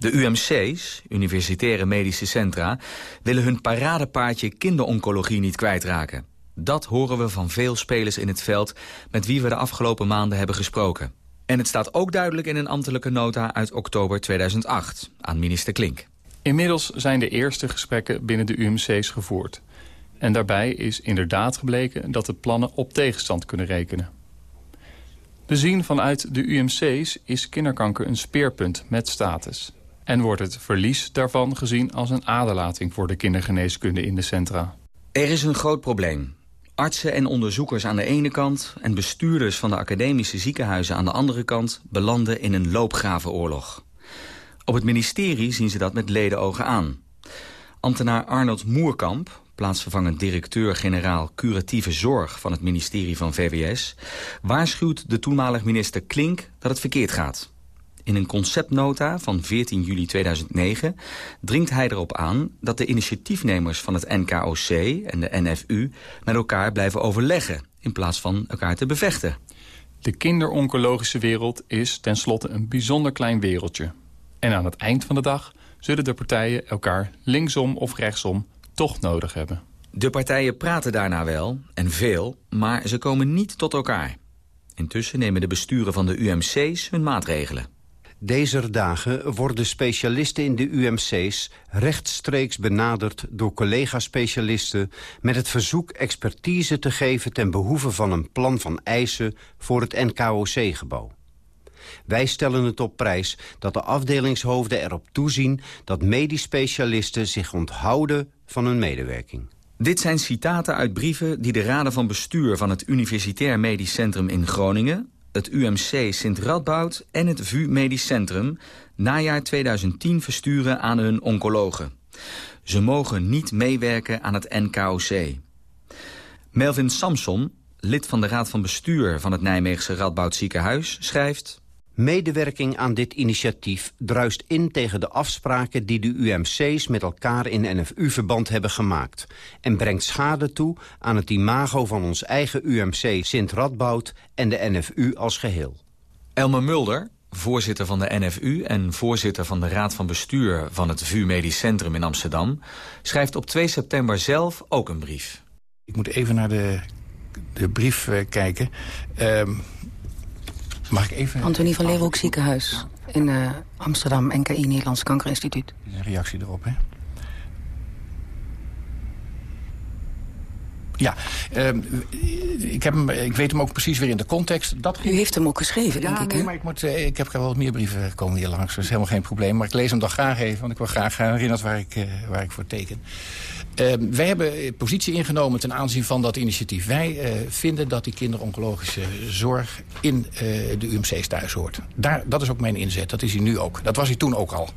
De UMC's, Universitaire Medische Centra, willen hun paradepaardje kinderoncologie niet kwijtraken. Dat horen we van veel spelers in het veld met wie we de afgelopen maanden hebben gesproken. En het staat ook duidelijk in een ambtelijke nota uit oktober 2008 aan minister Klink. Inmiddels zijn de eerste gesprekken binnen de UMC's gevoerd. En daarbij is inderdaad gebleken dat de plannen op tegenstand kunnen rekenen. Bezien vanuit de UMC's is kinderkanker een speerpunt met status. En wordt het verlies daarvan gezien als een aderlating voor de kindergeneeskunde in de centra. Er is een groot probleem. Artsen en onderzoekers aan de ene kant... en bestuurders van de academische ziekenhuizen aan de andere kant... belanden in een loopgravenoorlog. Op het ministerie zien ze dat met ledenogen aan. Ambtenaar Arnold Moerkamp, plaatsvervangend directeur-generaal curatieve zorg van het ministerie van VWS, waarschuwt de toenmalig minister Klink dat het verkeerd gaat. In een conceptnota van 14 juli 2009 dringt hij erop aan dat de initiatiefnemers van het NKOC en de NFU met elkaar blijven overleggen in plaats van elkaar te bevechten. De kinderoncologische wereld is tenslotte een bijzonder klein wereldje. En aan het eind van de dag zullen de partijen elkaar linksom of rechtsom toch nodig hebben. De partijen praten daarna wel, en veel, maar ze komen niet tot elkaar. Intussen nemen de besturen van de UMC's hun maatregelen. Deze dagen worden specialisten in de UMC's rechtstreeks benaderd door collega-specialisten met het verzoek expertise te geven ten behoeve van een plan van eisen voor het NKOC-gebouw. Wij stellen het op prijs dat de afdelingshoofden erop toezien... dat medisch specialisten zich onthouden van hun medewerking. Dit zijn citaten uit brieven die de raden van bestuur... van het Universitair Medisch Centrum in Groningen... het UMC Sint Radboud en het VU Medisch Centrum... najaar 2010 versturen aan hun oncologen. Ze mogen niet meewerken aan het NKOC. Melvin Samson, lid van de raad van bestuur van het Nijmeegse Radboud Ziekenhuis, schrijft... Medewerking aan dit initiatief druist in tegen de afspraken die de UMC's met elkaar in NFU-verband hebben gemaakt... en brengt schade toe aan het imago van ons eigen UMC Sint Radboud en de NFU als geheel. Elmer Mulder, voorzitter van de NFU en voorzitter van de Raad van Bestuur van het VU Medisch Centrum in Amsterdam, schrijft op 2 september zelf ook een brief. Ik moet even naar de, de brief uh, kijken. Uh, Mag ik even... Antonie van Leeuwenhoek ziekenhuis in uh, Amsterdam, NKI, Nederlands Kankerinstituut. Een reactie erop, hè? Ja, uh, ik, heb hem, ik weet hem ook precies weer in de context. Dat U heeft hem ook geschreven, denk ik, nee, hè? maar ik, moet, uh, ik heb wel wat meer brieven komen hier langs. Dat is helemaal geen probleem. Maar ik lees hem dan graag even, want ik wil graag herinneren waar ik, waar ik voor teken. Uh, wij hebben positie ingenomen ten aanzien van dat initiatief. Wij uh, vinden dat die kinderoncologische zorg in uh, de UMC's thuis hoort. Daar, dat is ook mijn inzet. Dat is hij nu ook. Dat was hij toen ook al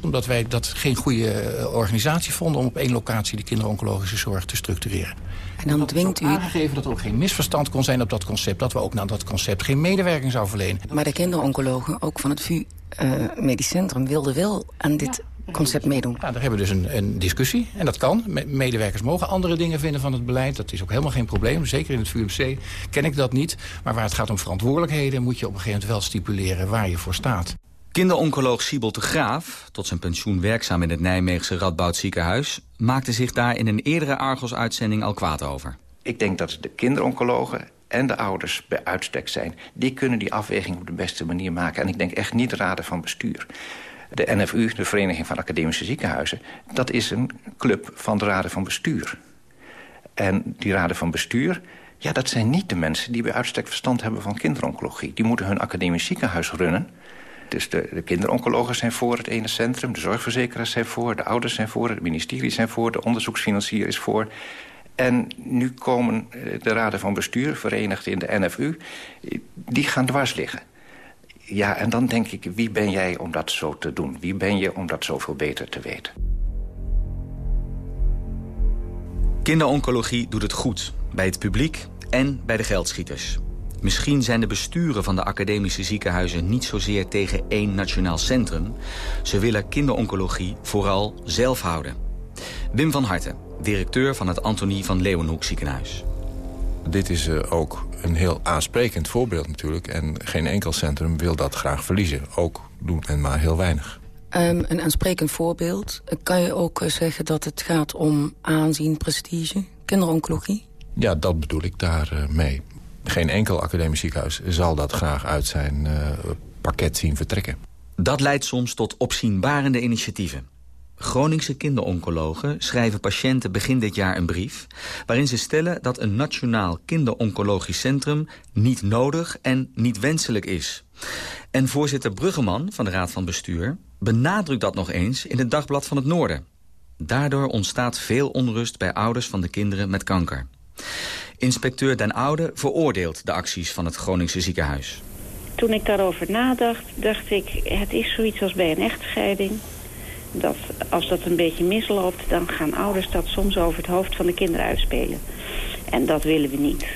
omdat wij dat geen goede organisatie vonden... om op één locatie de kinderoncologische zorg te structureren. En dan dwingt u... aangegeven dat er ook geen misverstand kon zijn op dat concept... dat we ook naar dat concept geen medewerking zouden verlenen. Maar de kinderoncologen, ook van het VU uh, Medisch Centrum... wilden wel aan dit concept meedoen? Ja, daar hebben we dus een, een discussie. En dat kan. Medewerkers mogen andere dingen vinden van het beleid. Dat is ook helemaal geen probleem. Zeker in het VUMC ken ik dat niet. Maar waar het gaat om verantwoordelijkheden... moet je op een gegeven moment wel stipuleren waar je voor staat. Kinderoncoloog Siebel de Graaf, tot zijn pensioen werkzaam in het Nijmeegse Radboud ziekenhuis... maakte zich daar in een eerdere Argos-uitzending al kwaad over. Ik denk dat de kinderoncologen en de ouders bij uitstek zijn. Die kunnen die afweging op de beste manier maken. En ik denk echt niet de raden van bestuur. De NFU, de Vereniging van Academische Ziekenhuizen... dat is een club van de raden van bestuur. En die raden van bestuur... ja, dat zijn niet de mensen die bij uitstek verstand hebben van kinderoncologie. Die moeten hun academisch ziekenhuis runnen... Dus de, de kinderoncologen zijn voor het ene centrum, de zorgverzekeraars zijn voor... de ouders zijn voor, het ministerie zijn voor, de onderzoeksfinancier is voor. En nu komen eh, de raden van bestuur, verenigd in de NFU... die gaan dwars liggen. Ja, en dan denk ik, wie ben jij om dat zo te doen? Wie ben je om dat zoveel beter te weten? Kinderoncologie doet het goed, bij het publiek en bij de geldschieters. Misschien zijn de besturen van de academische ziekenhuizen niet zozeer tegen één nationaal centrum. Ze willen kinderoncologie vooral zelf houden. Wim van Harten, directeur van het Antonie van Leeuwenhoek ziekenhuis. Dit is uh, ook een heel aansprekend voorbeeld natuurlijk. En geen enkel centrum wil dat graag verliezen. Ook doet men maar heel weinig. Um, een aansprekend voorbeeld. Kan je ook eh, zeggen dat het gaat om aanzien, prestige, kinderoncologie? Ja, dat bedoel ik daarmee. Uh, mee. Geen enkel academisch ziekenhuis zal dat graag uit zijn uh, pakket zien vertrekken. Dat leidt soms tot opzienbarende initiatieven. Groningse kinderoncologen schrijven patiënten begin dit jaar een brief... waarin ze stellen dat een nationaal kinderoncologisch centrum... niet nodig en niet wenselijk is. En voorzitter Bruggeman van de Raad van Bestuur... benadrukt dat nog eens in het Dagblad van het Noorden. Daardoor ontstaat veel onrust bij ouders van de kinderen met kanker. Inspecteur Den Oude veroordeelt de acties van het Groningse ziekenhuis. Toen ik daarover nadacht, dacht ik... het is zoiets als bij een echtscheiding. Dat als dat een beetje misloopt, dan gaan ouders dat soms over het hoofd van de kinderen uitspelen. En dat willen we niet.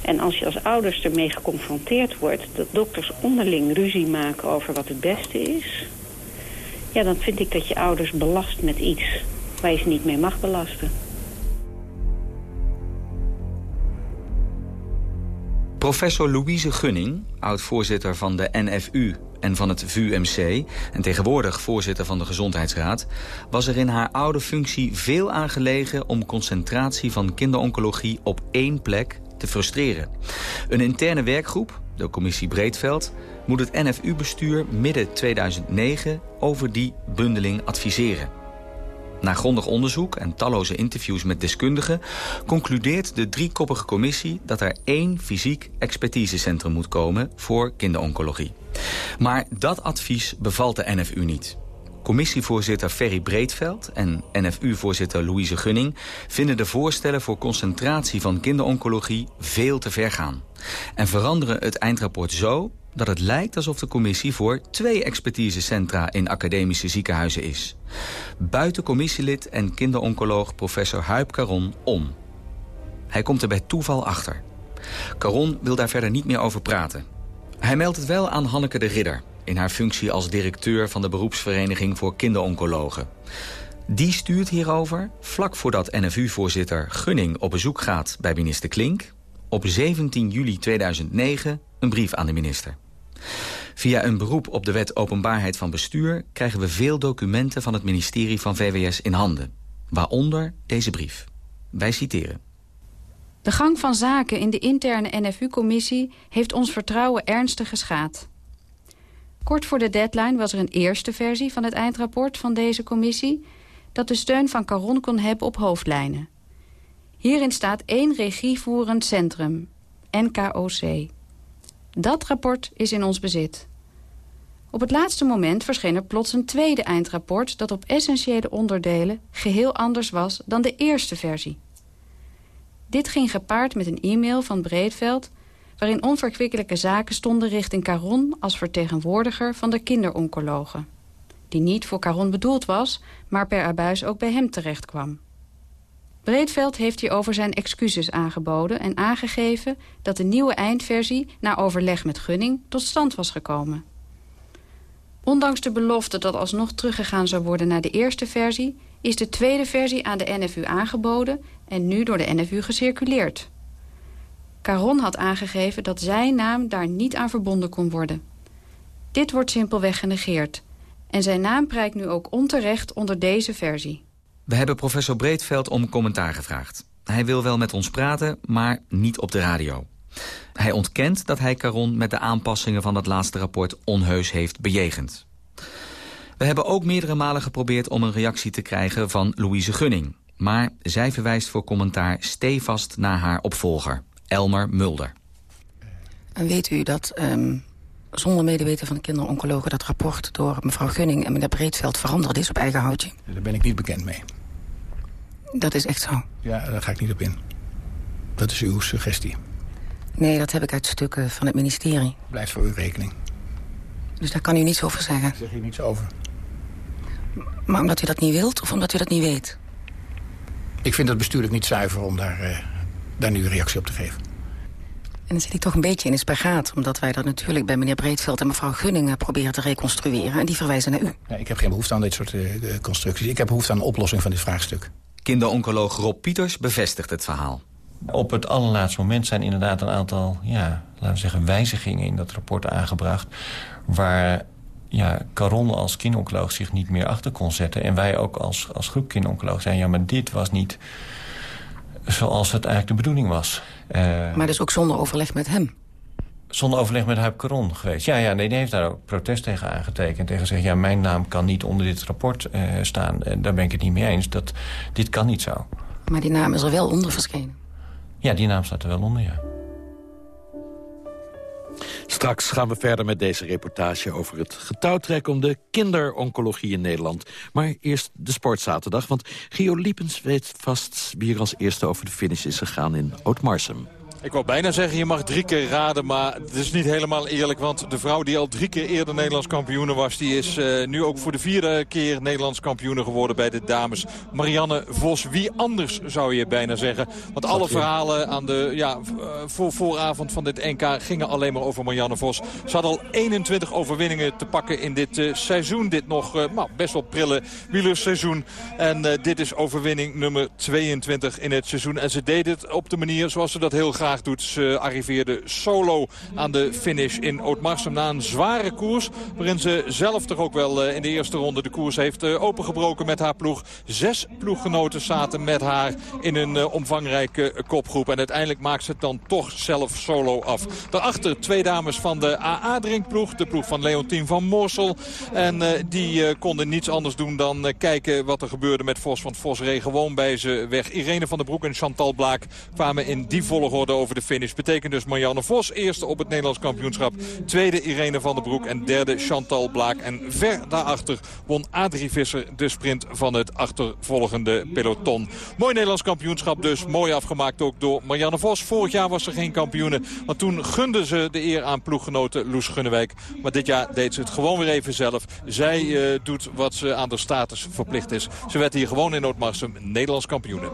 En als je als ouders ermee geconfronteerd wordt... dat dokters onderling ruzie maken over wat het beste is... ja, dan vind ik dat je ouders belast met iets waar je ze niet mee mag belasten. Professor Louise Gunning, oud-voorzitter van de NFU en van het VUMC... en tegenwoordig voorzitter van de Gezondheidsraad... was er in haar oude functie veel aangelegen om concentratie van kinderoncologie op één plek te frustreren. Een interne werkgroep, de commissie Breedveld... moet het NFU-bestuur midden 2009 over die bundeling adviseren. Na grondig onderzoek en talloze interviews met deskundigen... concludeert de driekoppige commissie dat er één fysiek expertisecentrum moet komen voor kinderoncologie. Maar dat advies bevalt de NFU niet. Commissievoorzitter Ferry Breedveld en NFU-voorzitter Louise Gunning... vinden de voorstellen voor concentratie van kinderoncologie veel te ver gaan. En veranderen het eindrapport zo dat het lijkt alsof de commissie voor twee expertisecentra in academische ziekenhuizen is. Buiten commissielid en kinderoncoloog professor Huip Caron om. Hij komt er bij toeval achter. Caron wil daar verder niet meer over praten. Hij meldt het wel aan Hanneke de Ridder... in haar functie als directeur van de beroepsvereniging voor kinderoncologen. Die stuurt hierover, vlak voordat NFU-voorzitter Gunning op bezoek gaat bij minister Klink... op 17 juli 2009 een brief aan de minister. Via een beroep op de wet openbaarheid van bestuur... krijgen we veel documenten van het ministerie van VWS in handen. Waaronder deze brief. Wij citeren. De gang van zaken in de interne NFU-commissie... heeft ons vertrouwen ernstig geschaad. Kort voor de deadline was er een eerste versie van het eindrapport van deze commissie... dat de steun van Caron kon hebben op hoofdlijnen. Hierin staat één regievoerend centrum, NKOC... Dat rapport is in ons bezit. Op het laatste moment verscheen er plots een tweede eindrapport... dat op essentiële onderdelen geheel anders was dan de eerste versie. Dit ging gepaard met een e-mail van Breedveld... waarin onverkwikkelijke zaken stonden richting Caron... als vertegenwoordiger van de kinderoncologen. Die niet voor Caron bedoeld was, maar per abuis ook bij hem terecht kwam. Breedveld heeft hierover zijn excuses aangeboden en aangegeven dat de nieuwe eindversie na overleg met Gunning tot stand was gekomen. Ondanks de belofte dat alsnog teruggegaan zou worden naar de eerste versie... is de tweede versie aan de NFU aangeboden en nu door de NFU gecirculeerd. Caron had aangegeven dat zijn naam daar niet aan verbonden kon worden. Dit wordt simpelweg genegeerd. En zijn naam prijkt nu ook onterecht onder deze versie. We hebben professor Breedveld om commentaar gevraagd. Hij wil wel met ons praten, maar niet op de radio. Hij ontkent dat hij Caron met de aanpassingen van het laatste rapport onheus heeft bejegend. We hebben ook meerdere malen geprobeerd om een reactie te krijgen van Louise Gunning. Maar zij verwijst voor commentaar stevast naar haar opvolger, Elmer Mulder. En weet u dat um, zonder medeweten van de kinderoncologen... dat rapport door mevrouw Gunning en meneer Breedveld veranderd is op eigen houtje? Daar ben ik niet bekend mee. Dat is echt zo? Ja, daar ga ik niet op in. Dat is uw suggestie. Nee, dat heb ik uit stukken van het ministerie. Blijft voor uw rekening. Dus daar kan u niets over zeggen? Ik zeg hier niets over. Maar omdat u dat niet wilt of omdat u dat niet weet? Ik vind het bestuurlijk niet zuiver om daar, uh, daar nu een reactie op te geven. En dan zit ik toch een beetje in de spagaat. Omdat wij dat natuurlijk bij meneer Breedveld en mevrouw Gunningen proberen te reconstrueren. En die verwijzen naar u. Nee, ik heb geen behoefte aan dit soort uh, constructies. Ik heb behoefte aan een oplossing van dit vraagstuk. Kinderoncoloog Rob Pieters bevestigt het verhaal. Op het allerlaatste moment zijn inderdaad een aantal ja, laten we zeggen, wijzigingen in dat rapport aangebracht... waar ja, Caron als kinderoncoloog zich niet meer achter kon zetten. En wij ook als, als groep kinderoncoloog zijn... ja, maar dit was niet zoals het eigenlijk de bedoeling was. Uh, maar dus ook zonder overleg met hem? Zonder overleg met Huip Caron geweest. Ja, ja nee, die heeft daar ook protest tegen aangetekend. Tegen gezegd, ja, mijn naam kan niet onder dit rapport uh, staan. En daar ben ik het niet mee eens. Dat, dit kan niet zo. Maar die naam is er wel onder verschenen? Ja, die naam staat er wel onder, ja. Straks gaan we verder met deze reportage over het getouwtrek om de kinderoncologie in Nederland. Maar eerst de sportzaterdag, want Gio Liepens weet vast wie er als eerste over de finish is gegaan in Ootmarsum. Ik wou bijna zeggen, je mag drie keer raden, maar het is niet helemaal eerlijk. Want de vrouw die al drie keer eerder Nederlands kampioene was... die is uh, nu ook voor de vierde keer Nederlands kampioene geworden bij de dames. Marianne Vos, wie anders zou je bijna zeggen. Want alle verhalen aan de ja, voor, vooravond van dit NK gingen alleen maar over Marianne Vos. Ze had al 21 overwinningen te pakken in dit uh, seizoen. Dit nog uh, nou, best wel prille wielerseizoen. En dit is overwinning nummer 22 in het seizoen. En ze deed het op de manier zoals ze dat heel graag doet. Ze arriveerde solo aan de finish in Ootmarsum na een zware koers. Waarin ze zelf toch ook wel in de eerste ronde de koers heeft opengebroken met haar ploeg. Zes ploeggenoten zaten met haar in een omvangrijke kopgroep. En uiteindelijk maakt ze het dan toch zelf solo af. Daarachter twee dames van de AA-drinkploeg. De ploeg van Leontien van Moorsel. En die konden niets anders doen dan kijken wat er gebeurde met Vos. Want Vos reed gewoon bij ze weg. Irene van der Broek en Chantal Blaak kwamen in die volgorde over de finish. Betekent dus Marianne Vos eerste op het Nederlands kampioenschap. Tweede Irene van der Broek en derde Chantal Blaak. En ver daarachter won Adrie Visser de sprint van het achtervolgende peloton. Mooi Nederlands kampioenschap dus. Mooi afgemaakt ook door Marianne Vos. Vorig jaar was ze geen kampioene. Want toen gunde ze de eer aan ploeggenoten Loes Gunnewijk. Maar dit jaar deed ze het gewoon weer even zelf. Zij uh, doet wat ze aan de status verplicht is. Ze werd hier gewoon in Noordmarsum Nederlands kampioene.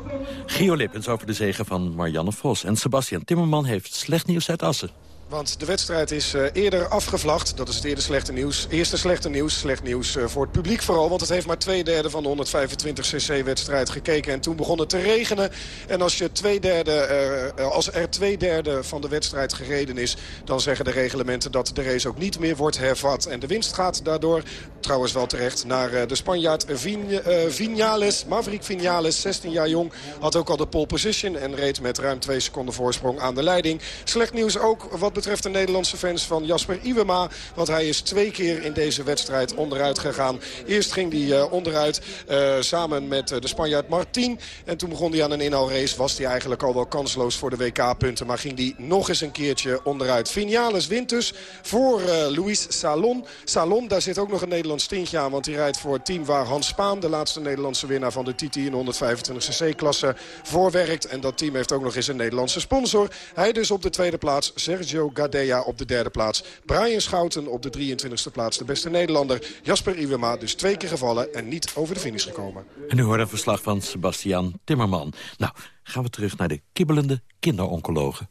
Gio Lippens over de zegen van Marianne Vos. En Sebastian Timmerman heeft slecht nieuws uit Assen. Want de wedstrijd is uh, eerder afgevlacht. Dat is het eerste slechte nieuws. Eerste slechte nieuws. Slecht nieuws uh, voor het publiek vooral. Want het heeft maar twee derde van de 125cc-wedstrijd gekeken. En toen begon het te regenen. En als, je twee derde, uh, als er twee derde van de wedstrijd gereden is... dan zeggen de reglementen dat de race ook niet meer wordt hervat. En de winst gaat daardoor, trouwens wel terecht... naar de Spanjaard Vin, Vinales. Maverick Vinales, 16 jaar jong. Had ook al de pole position en reed met ruim twee seconden voorsprong aan de leiding. Slecht nieuws ook wat betreft de Nederlandse fans van Jasper Iwema. Want hij is twee keer in deze wedstrijd onderuit gegaan. Eerst ging hij uh, onderuit uh, samen met uh, de Spanjaard Martin. En toen begon hij aan een inhaalrace. Was hij eigenlijk al wel kansloos voor de WK-punten. Maar ging hij nog eens een keertje onderuit. Vinales wint dus voor Luis Salon. Salon, daar zit ook nog een Nederlands tintje aan. Want hij rijdt voor het team waar Hans Spaan, de laatste Nederlandse winnaar van de TT in 125cc-klasse, voorwerkt. En dat team heeft ook nog eens een Nederlandse sponsor. Hij dus op de tweede plaats. Sergio Gadea op de derde plaats. Brian Schouten op de 23e plaats, de beste Nederlander. Jasper Iwema dus twee keer gevallen en niet over de finish gekomen. En nu hoort een verslag van Sebastian Timmerman. Nou, gaan we terug naar de kibbelende kinderoncologen.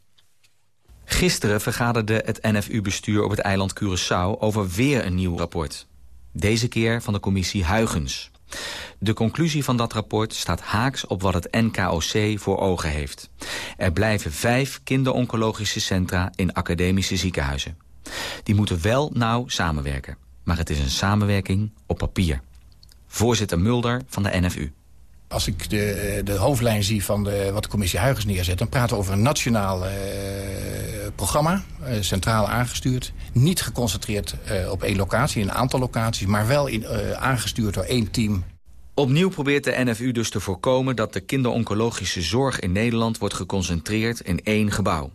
Gisteren vergaderde het NFU-bestuur op het eiland Curaçao over weer een nieuw rapport. Deze keer van de commissie Huygens. De conclusie van dat rapport staat haaks op wat het NKOC voor ogen heeft. Er blijven vijf kinderoncologische centra in academische ziekenhuizen. Die moeten wel nauw samenwerken. Maar het is een samenwerking op papier. Voorzitter Mulder van de NFU. Als ik de, de hoofdlijn zie van de, wat de commissie Huygens neerzet... dan praten we over een nationaal eh, programma, eh, centraal aangestuurd. Niet geconcentreerd eh, op één locatie, een aantal locaties... maar wel in, eh, aangestuurd door één team. Opnieuw probeert de NFU dus te voorkomen dat de kinderoncologische zorg in Nederland wordt geconcentreerd in één gebouw.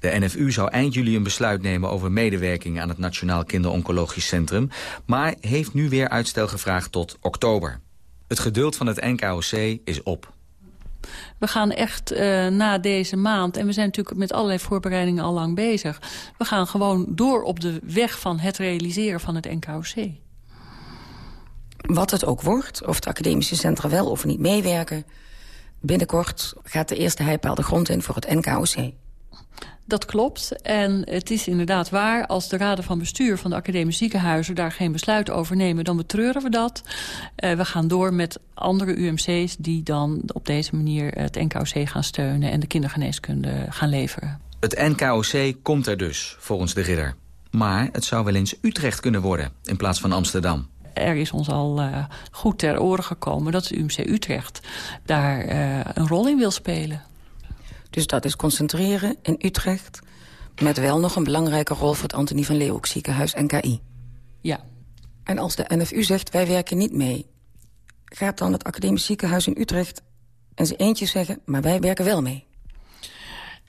De NFU zou eind juli een besluit nemen over medewerking aan het Nationaal Kinderoncologisch Centrum, maar heeft nu weer uitstel gevraagd tot oktober. Het geduld van het NKOC is op. We gaan echt uh, na deze maand, en we zijn natuurlijk met allerlei voorbereidingen al lang bezig... we gaan gewoon door op de weg van het realiseren van het NKOC. Wat het ook wordt, of de academische centra wel of niet meewerken... binnenkort gaat de eerste heipaal de grond in voor het NKOC. Dat klopt. En het is inderdaad waar. Als de raden van bestuur van de academische ziekenhuizen... daar geen besluit over nemen, dan betreuren we dat. Uh, we gaan door met andere UMC's... die dan op deze manier het NKOC gaan steunen... en de kindergeneeskunde gaan leveren. Het NKOC komt er dus, volgens de ridder. Maar het zou wel eens Utrecht kunnen worden, in plaats van Amsterdam er is ons al uh, goed ter oren gekomen dat de UMC Utrecht daar uh, een rol in wil spelen. Dus dat is concentreren in Utrecht... met wel nog een belangrijke rol voor het Antonie van Leeuwenhoek ziekenhuis NKI. Ja. En als de NFU zegt, wij werken niet mee... gaat dan het academisch ziekenhuis in Utrecht en ze eentje zeggen... maar wij werken wel mee?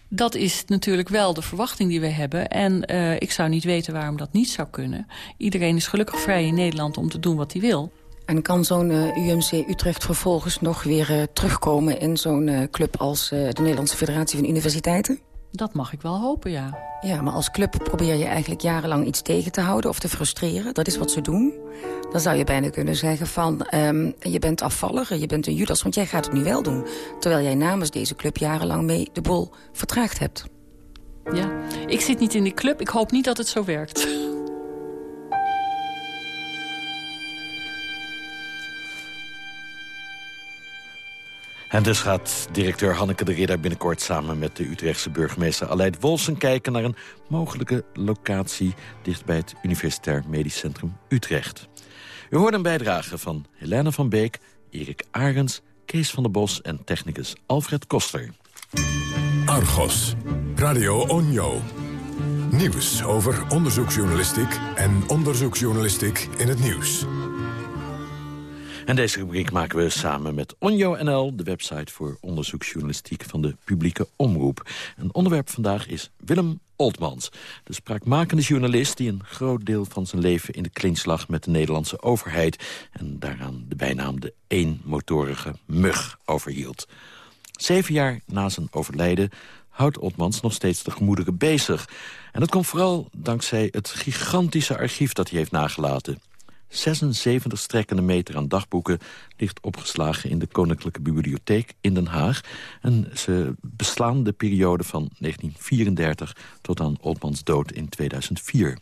Dat is natuurlijk wel de verwachting die we hebben. En uh, ik zou niet weten waarom dat niet zou kunnen. Iedereen is gelukkig vrij in Nederland om te doen wat hij wil. En kan zo'n uh, UMC Utrecht vervolgens nog weer uh, terugkomen... in zo'n club als de Nederlandse Federatie van Universiteiten? Dat mag ik wel hopen, ja. Ja, maar als club probeer je eigenlijk jarenlang iets tegen te houden... of te frustreren. Dat is wat ze doen. Dan zou je bijna kunnen zeggen van... Um, je bent afvallig, je bent een Judas, want jij gaat het nu wel doen. Terwijl jij namens deze club jarenlang mee de bol vertraagd hebt. Ja, ik zit niet in die club. Ik hoop niet dat het zo werkt. En dus gaat directeur Hanneke de Ridder binnenkort samen met de Utrechtse burgemeester Aleid Wolsen kijken naar een mogelijke locatie dicht bij het Universitair Medisch Centrum Utrecht. U hoort een bijdrage van Helene van Beek, Erik Arends, Kees van der Bos en technicus Alfred Koster. Argos, Radio Onjo. Nieuws over onderzoeksjournalistiek en onderzoeksjournalistiek in het nieuws. En deze rubriek maken we samen met Onjo.nl... de website voor onderzoeksjournalistiek van de publieke omroep. Een onderwerp vandaag is Willem Oltmans. De spraakmakende journalist die een groot deel van zijn leven... in de clinch lag met de Nederlandse overheid... en daaraan de bijnaam de eenmotorige mug overhield. Zeven jaar na zijn overlijden houdt Oltmans nog steeds de gemoederen bezig. En dat komt vooral dankzij het gigantische archief dat hij heeft nagelaten... 76 strekkende meter aan dagboeken ligt opgeslagen in de Koninklijke Bibliotheek in Den Haag. En ze beslaan de periode van 1934 tot aan Oltmans dood in 2004.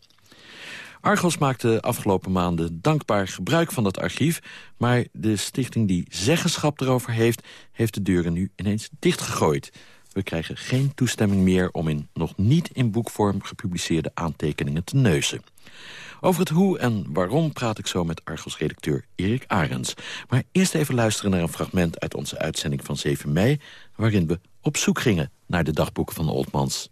Argos maakte afgelopen maanden dankbaar gebruik van dat archief... maar de stichting die zeggenschap erover heeft... heeft de deuren nu ineens dichtgegooid. We krijgen geen toestemming meer om in nog niet in boekvorm gepubliceerde aantekeningen te neuzen. Over het hoe en waarom praat ik zo met Argos-redacteur Erik Arends. Maar eerst even luisteren naar een fragment uit onze uitzending van 7 mei... waarin we op zoek gingen naar de dagboeken van de Oldmans.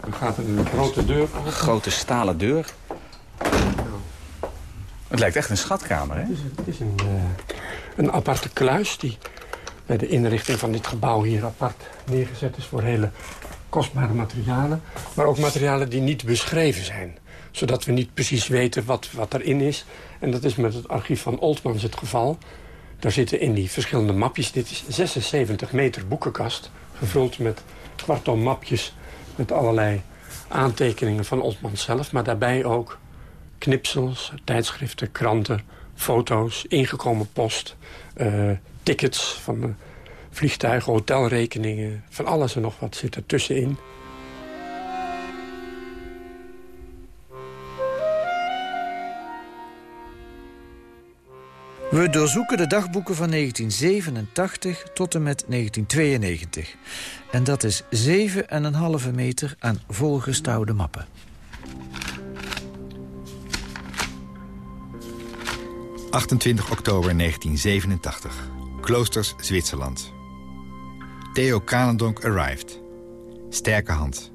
Dan gaat er een grote deur open. Een grote stalen deur. Het lijkt echt een schatkamer, hè? Het is, een, uh, een aparte kluis die bij de inrichting van dit gebouw hier apart neergezet is... voor hele kostbare materialen. Maar ook materialen die niet beschreven zijn. Zodat we niet precies weten wat, wat erin is. En dat is met het archief van Oltmans het geval. Daar zitten in die verschillende mapjes... dit is 76 meter boekenkast, gevuld met kwartom mapjes... met allerlei aantekeningen van Oltmans zelf. Maar daarbij ook knipsels, tijdschriften, kranten, foto's, ingekomen post... Eh, tickets van vliegtuigen, hotelrekeningen... van alles en nog wat zit er tussenin. We doorzoeken de dagboeken van 1987 tot en met 1992. En dat is 7,5 meter aan volgestouwde mappen. ...28 oktober 1987. Kloosters, Zwitserland. Theo Kanendonk arrived. Sterke hand.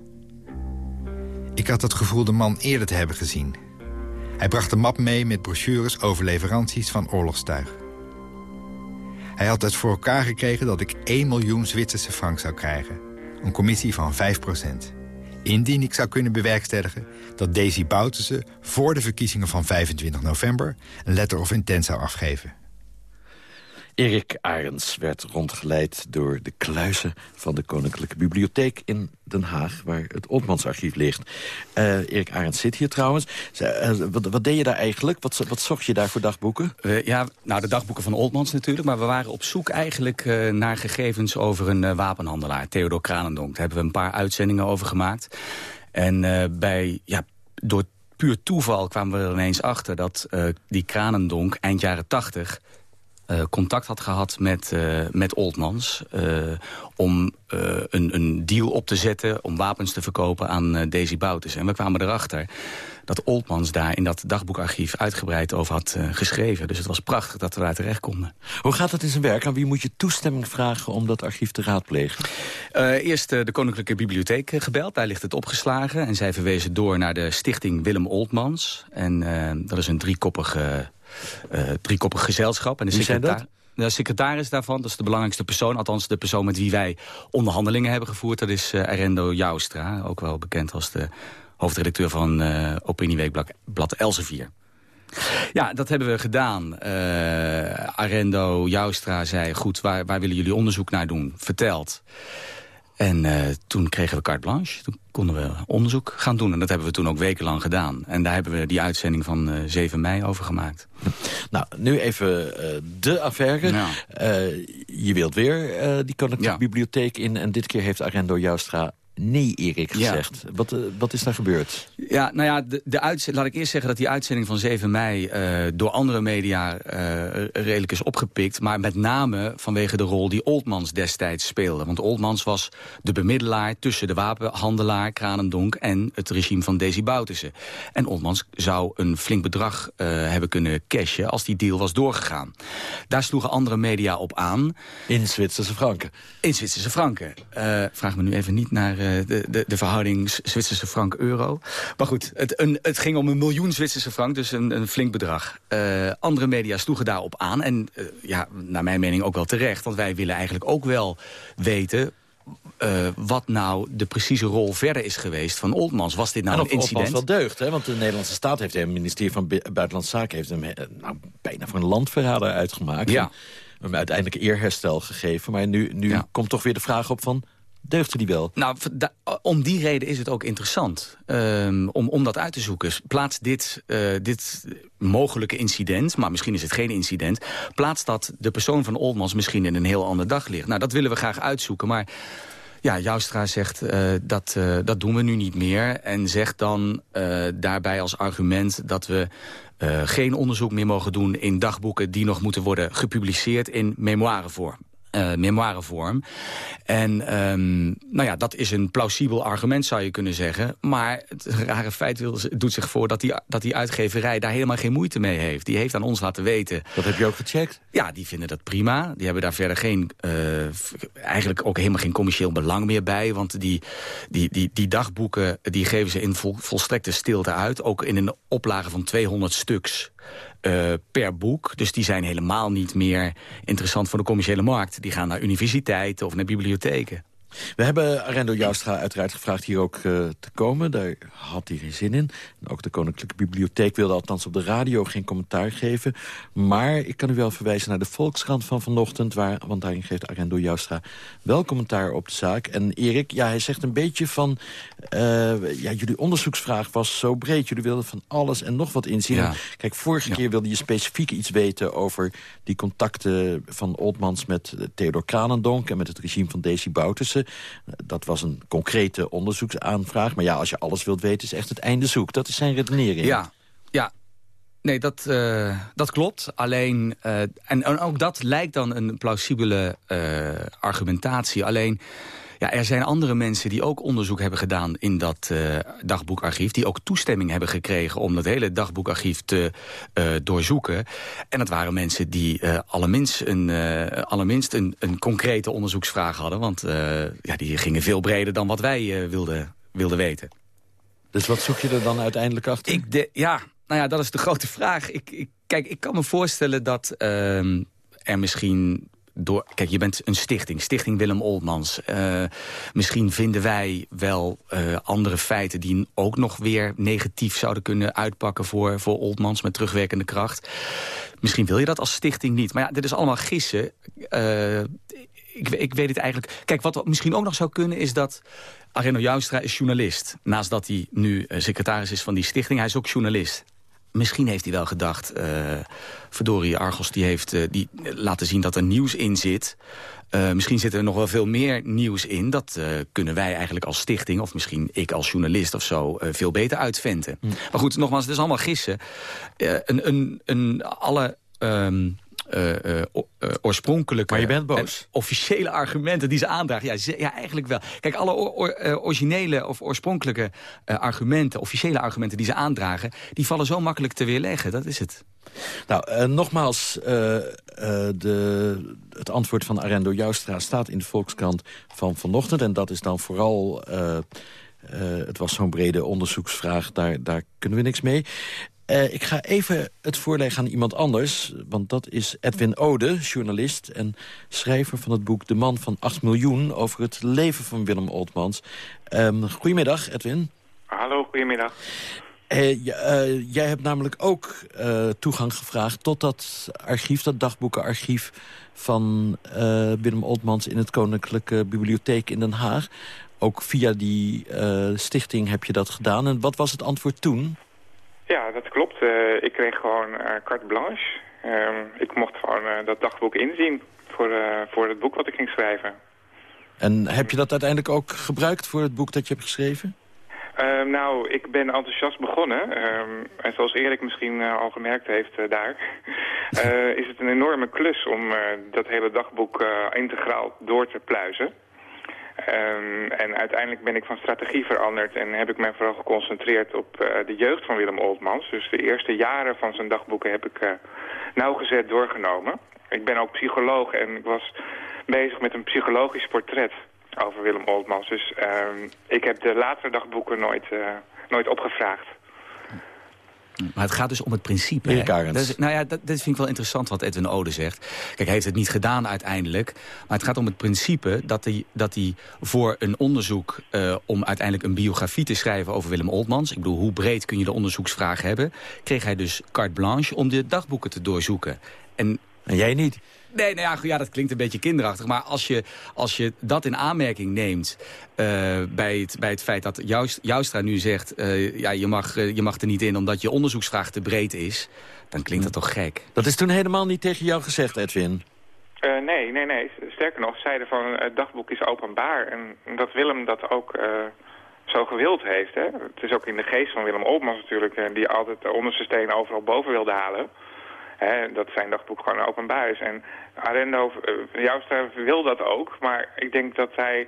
Ik had het gevoel de man eerder te hebben gezien... Hij bracht een map mee met brochures over leveranties van oorlogstuig. Hij had het voor elkaar gekregen dat ik 1 miljoen Zwitserse frank zou krijgen. Een commissie van 5 Indien ik zou kunnen bewerkstelligen dat Daisy Bouterse... voor de verkiezingen van 25 november een letter of intent zou afgeven. Erik Arends werd rondgeleid door de kluizen van de Koninklijke Bibliotheek in Den Haag, waar het Oltmansarchief ligt. Uh, Erik Arends zit hier trouwens. Uh, wat, deed je daar eigenlijk? Wat, wat zocht je daar voor dagboeken? Uh, ja, nou de dagboeken van Oltmans natuurlijk, maar we waren op zoek eigenlijk naar gegevens over een wapenhandelaar, Theodor Kranendonk. Daar hebben we een paar uitzendingen over gemaakt. En bij, ja, door puur toeval kwamen we er ineens achter dat die Kranendonk eind jaren tachtig uh, contact had gehad met, uh, met Oldmans... Uh, om een, een deal op te zetten om wapens te verkopen aan Daisy Boutes. En we kwamen erachter dat Oldmans daar in dat dagboekarchief uitgebreid over had geschreven. Dus het was prachtig dat we daar terecht konden. Hoe gaat dat in zijn werk? Aan wie moet je toestemming vragen om dat archief te raadplegen? eerst de Koninklijke Bibliotheek gebeld, daar ligt het opgeslagen. En zij verwezen door naar de stichting Willem Oldmans. En dat is een driekoppige driekoppig gezelschap. En de secretaris, de secretaris daarvan, dat is de belangrijkste persoon... althans de persoon met wie wij onderhandelingen hebben gevoerd... dat is uh, Arendo Joustra, ook wel bekend als de hoofdredacteur van uh, Opinieweekblad Elsevier. Ja, dat hebben we gedaan. Uh, Arendo Joustra zei, goed, waar, waar willen jullie onderzoek naar doen? Verteld. En uh, toen kregen we carte blanche. Toen konden we onderzoek gaan doen. En dat hebben we toen ook wekenlang gedaan. En daar hebben we die uitzending van uh, eh, 7 mei over gemaakt. Nou, nu even uh, de affaire. Je wilt weer die Koninklijke ja. Bibliotheek in. En dit keer heeft Arendo Joustra nee, Erik, gezegd. Ja. Wat, uh, wat is daar gebeurd? Ja, nou ja, de, de laat ik eerst zeggen dat die uitzending van 7 mei... Uh, door andere media uh, redelijk is opgepikt. Maar met name vanwege de rol die Oldmans destijds speelde. Want Oldmans was de bemiddelaar tussen de wapenhandelaar Kranendonk... en het regime van Desi Bouterse. En Oldmans zou een flink bedrag hebben kunnen cashen... als die deal was doorgegaan. Daar sloegen andere media op aan. In Zwitserse franken? In Zwitserse franken. vraag me nu even niet naar eh, de, de, de verhouding Zwitserse frank-euro. Maar goed, het, een, het ging om een miljoen Zwitserse frank, dus een, een flink bedrag. Uh, andere media sloegen daarop aan. En uh, ja, naar mijn mening ook wel terecht. Want wij willen eigenlijk ook wel weten uh, wat nou de precieze rol verder is geweest van Oldmans. Was dit nou en een incident? Oldmans wel deugd, hè? want de Nederlandse staat heeft hem, het ministerie van Buitenlandse Zaken heeft hem nou, bijna voor een landverrader uitgemaakt. Ja. Hem uiteindelijk eerherstel gegeven. Maar nu, nu ja. komt toch weer de vraag op van deugde die wel? Nou, om die reden is het ook interessant um, om, om dat uit te zoeken. Plaats dit, uh, dit mogelijke incident, maar misschien is het geen incident... plaats dat de persoon van Oldmans misschien in een heel ander daglicht. Nou, dat willen we graag uitzoeken, maar... Ja, Joustra zegt uh, dat, uh, dat doen we nu niet meer. En zegt dan daarbij als argument dat we geen onderzoek meer mogen doen in dagboeken... die nog moeten worden gepubliceerd in memoirevorm uh, memoirevorm. En um, nou ja, dat is een plausibel argument, zou je kunnen zeggen. Maar het rare feit wil, doet zich voor dat die, dat die uitgeverij daar helemaal geen moeite mee heeft. Die heeft aan ons laten weten. Dat heb je ook gecheckt? Ja, die vinden dat prima. Die hebben daar verder geen, uh, eigenlijk ook helemaal geen commercieel belang meer bij. Want die, die, die, die dagboeken die geven ze in vol, volstrekte stilte uit. Ook in een oplage van 200 stuks. Uh, per boek. Dus die zijn helemaal niet meer interessant voor de commerciële markt. Die gaan naar universiteiten of naar bibliotheken. We hebben Arendo Joustra uiteraard gevraagd hier ook uh, te komen. Daar had hij geen zin in. ook de Koninklijke Bibliotheek wilde althans op de radio geen commentaar geven. Maar ik kan u wel verwijzen naar de Volkskrant van vanochtend... Waar, want daarin geeft Arendo Joustra wel commentaar op de zaak. En Erik, ja, hij zegt een beetje van... Uh, ja, jullie onderzoeksvraag was zo breed. Jullie wilden van alles en nog wat inzien. Ja. Kijk, vorige ja. keer wilde je specifiek iets weten... over die contacten van Oldmans met Theodor Kranendonk... en met het regime van Desi Bouterse. Dat was een concrete onderzoeksaanvraag. Maar ja, als je alles wilt weten, is echt het einde zoek. Dat is zijn redenering. Ja, ja. nee dat, uh, dat klopt. Alleen, uh, en, ook dat lijkt dan een plausibele uh, argumentatie. Alleen, ja, er zijn andere mensen die ook onderzoek hebben gedaan in dat dagboekarchief. Die ook toestemming hebben gekregen om dat hele dagboekarchief te doorzoeken. En dat waren mensen die allerminst, een, allerminst een, een concrete onderzoeksvraag hadden. Want ja, die gingen veel breder dan wat wij wilden, wilden weten. Dus wat zoek je er dan uiteindelijk achter? Ik de, ja, nou ja, dat is de grote vraag. Ik, ik kijk, ik kan me voorstellen dat uh, er misschien... Door, kijk, je bent een stichting, Stichting Willem Oldmans. Uh, misschien vinden wij wel uh, andere feiten die ook nog weer negatief zouden kunnen uitpakken voor, voor Oldmans met terugwerkende kracht. Misschien wil je dat als stichting niet. Maar ja, dit is allemaal gissen. Uh, ik, ik, weet het eigenlijk... Kijk, wat misschien ook nog zou kunnen is dat... Areno Joustra is journalist. Naast dat hij nu secretaris is van die stichting, hij is ook journalist. Misschien heeft hij wel gedacht, uh, verdorie, Argos die heeft uh, die laten zien dat er nieuws in zit. Uh, misschien zit er nog wel veel meer nieuws in. Dat kunnen wij eigenlijk als stichting, of misschien ik als journalist of zo, veel beter uitventen. Hm. Maar goed, nogmaals, het is allemaal gissen. een, een, een, alle... Um, uh, uh, oorspronkelijke... Maar je bent boos. officiële argumenten die ze aandragen. Ja, ja eigenlijk wel. Kijk, alle originele of oorspronkelijke argumenten... officiële argumenten die ze aandragen... die vallen zo makkelijk te weerleggen. Dat is het. Nou, nogmaals, de, het antwoord van Arendo Joustra... staat in de Volkskrant van vanochtend. En dat is dan vooral... het was zo'n brede onderzoeksvraag, daar, daar kunnen we niks mee. Uh, ik ga even het voorleggen aan iemand anders. Want dat is Edwin Ode, journalist en schrijver van het boek... De Man van 8 miljoen over het leven van Willem Oltmans. Um, goedemiddag, Edwin. Hallo, goedemiddag. Uh, uh, jij hebt namelijk ook toegang gevraagd tot dat archief, dat dagboekenarchief... van Willem Oltmans in het Koninklijke Bibliotheek in Den Haag. Ook via die stichting heb je dat gedaan. En wat was het antwoord toen? Ja, dat klopt. Uh, ik kreeg gewoon uh, carte blanche. Uh, ik mocht gewoon uh, dat dagboek inzien voor, voor het boek wat ik ging schrijven. En heb je dat uiteindelijk ook gebruikt voor het boek dat je hebt geschreven? Ehm, nou, ik ben enthousiast begonnen. Ehm, en zoals Erik misschien al gemerkt heeft daar... is het een enorme klus om dat hele dagboek integraal door te pluizen. Um, en uiteindelijk ben ik van strategie veranderd en heb ik mij vooral geconcentreerd op uh, de jeugd van Willem Oldmans. Dus de eerste jaren van zijn dagboeken heb ik uh, nauwgezet doorgenomen. Ik ben ook psycholoog en ik was bezig met een psychologisch portret over Willem Oldmans. Dus um, ik heb de latere dagboeken nooit, uh, nooit opgevraagd. Maar het gaat dus om het principe. Is, nou ja, dat, dat, vind ik wel interessant wat Edwin Ode zegt. Kijk, hij heeft het niet gedaan uiteindelijk. Maar het gaat om het principe dat hij, dat hij voor een onderzoek... Uh, om uiteindelijk een biografie te schrijven over Willem Oltmans... ik bedoel, hoe breed kun je de onderzoeksvraag hebben... kreeg hij dus carte blanche om de dagboeken te doorzoeken. En, en jij niet? Nee, nou ja, ja, dat klinkt een beetje kinderachtig. Maar als je, als je dat in aanmerking neemt... Uh, bij, het, bij het feit dat Joust, Joustra nu zegt... Uh, ja, je mag, uh, je mag er niet in omdat je onderzoeksvraag te breed is... dan klinkt dat toch gek. Dat is toen helemaal niet tegen jou gezegd, Edwin? nee, nee, nee. Sterker nog, zeiden van het dagboek is openbaar. En dat Willem dat ook zo gewild heeft. Hè? Het is ook in de geest van Willem Olmans natuurlijk... die altijd de onderste steen overal boven wilde halen... Hè, dat zijn dagboek gewoon openbaar is. En Arendo, uh, Joustra wil dat ook, maar ik denk dat hij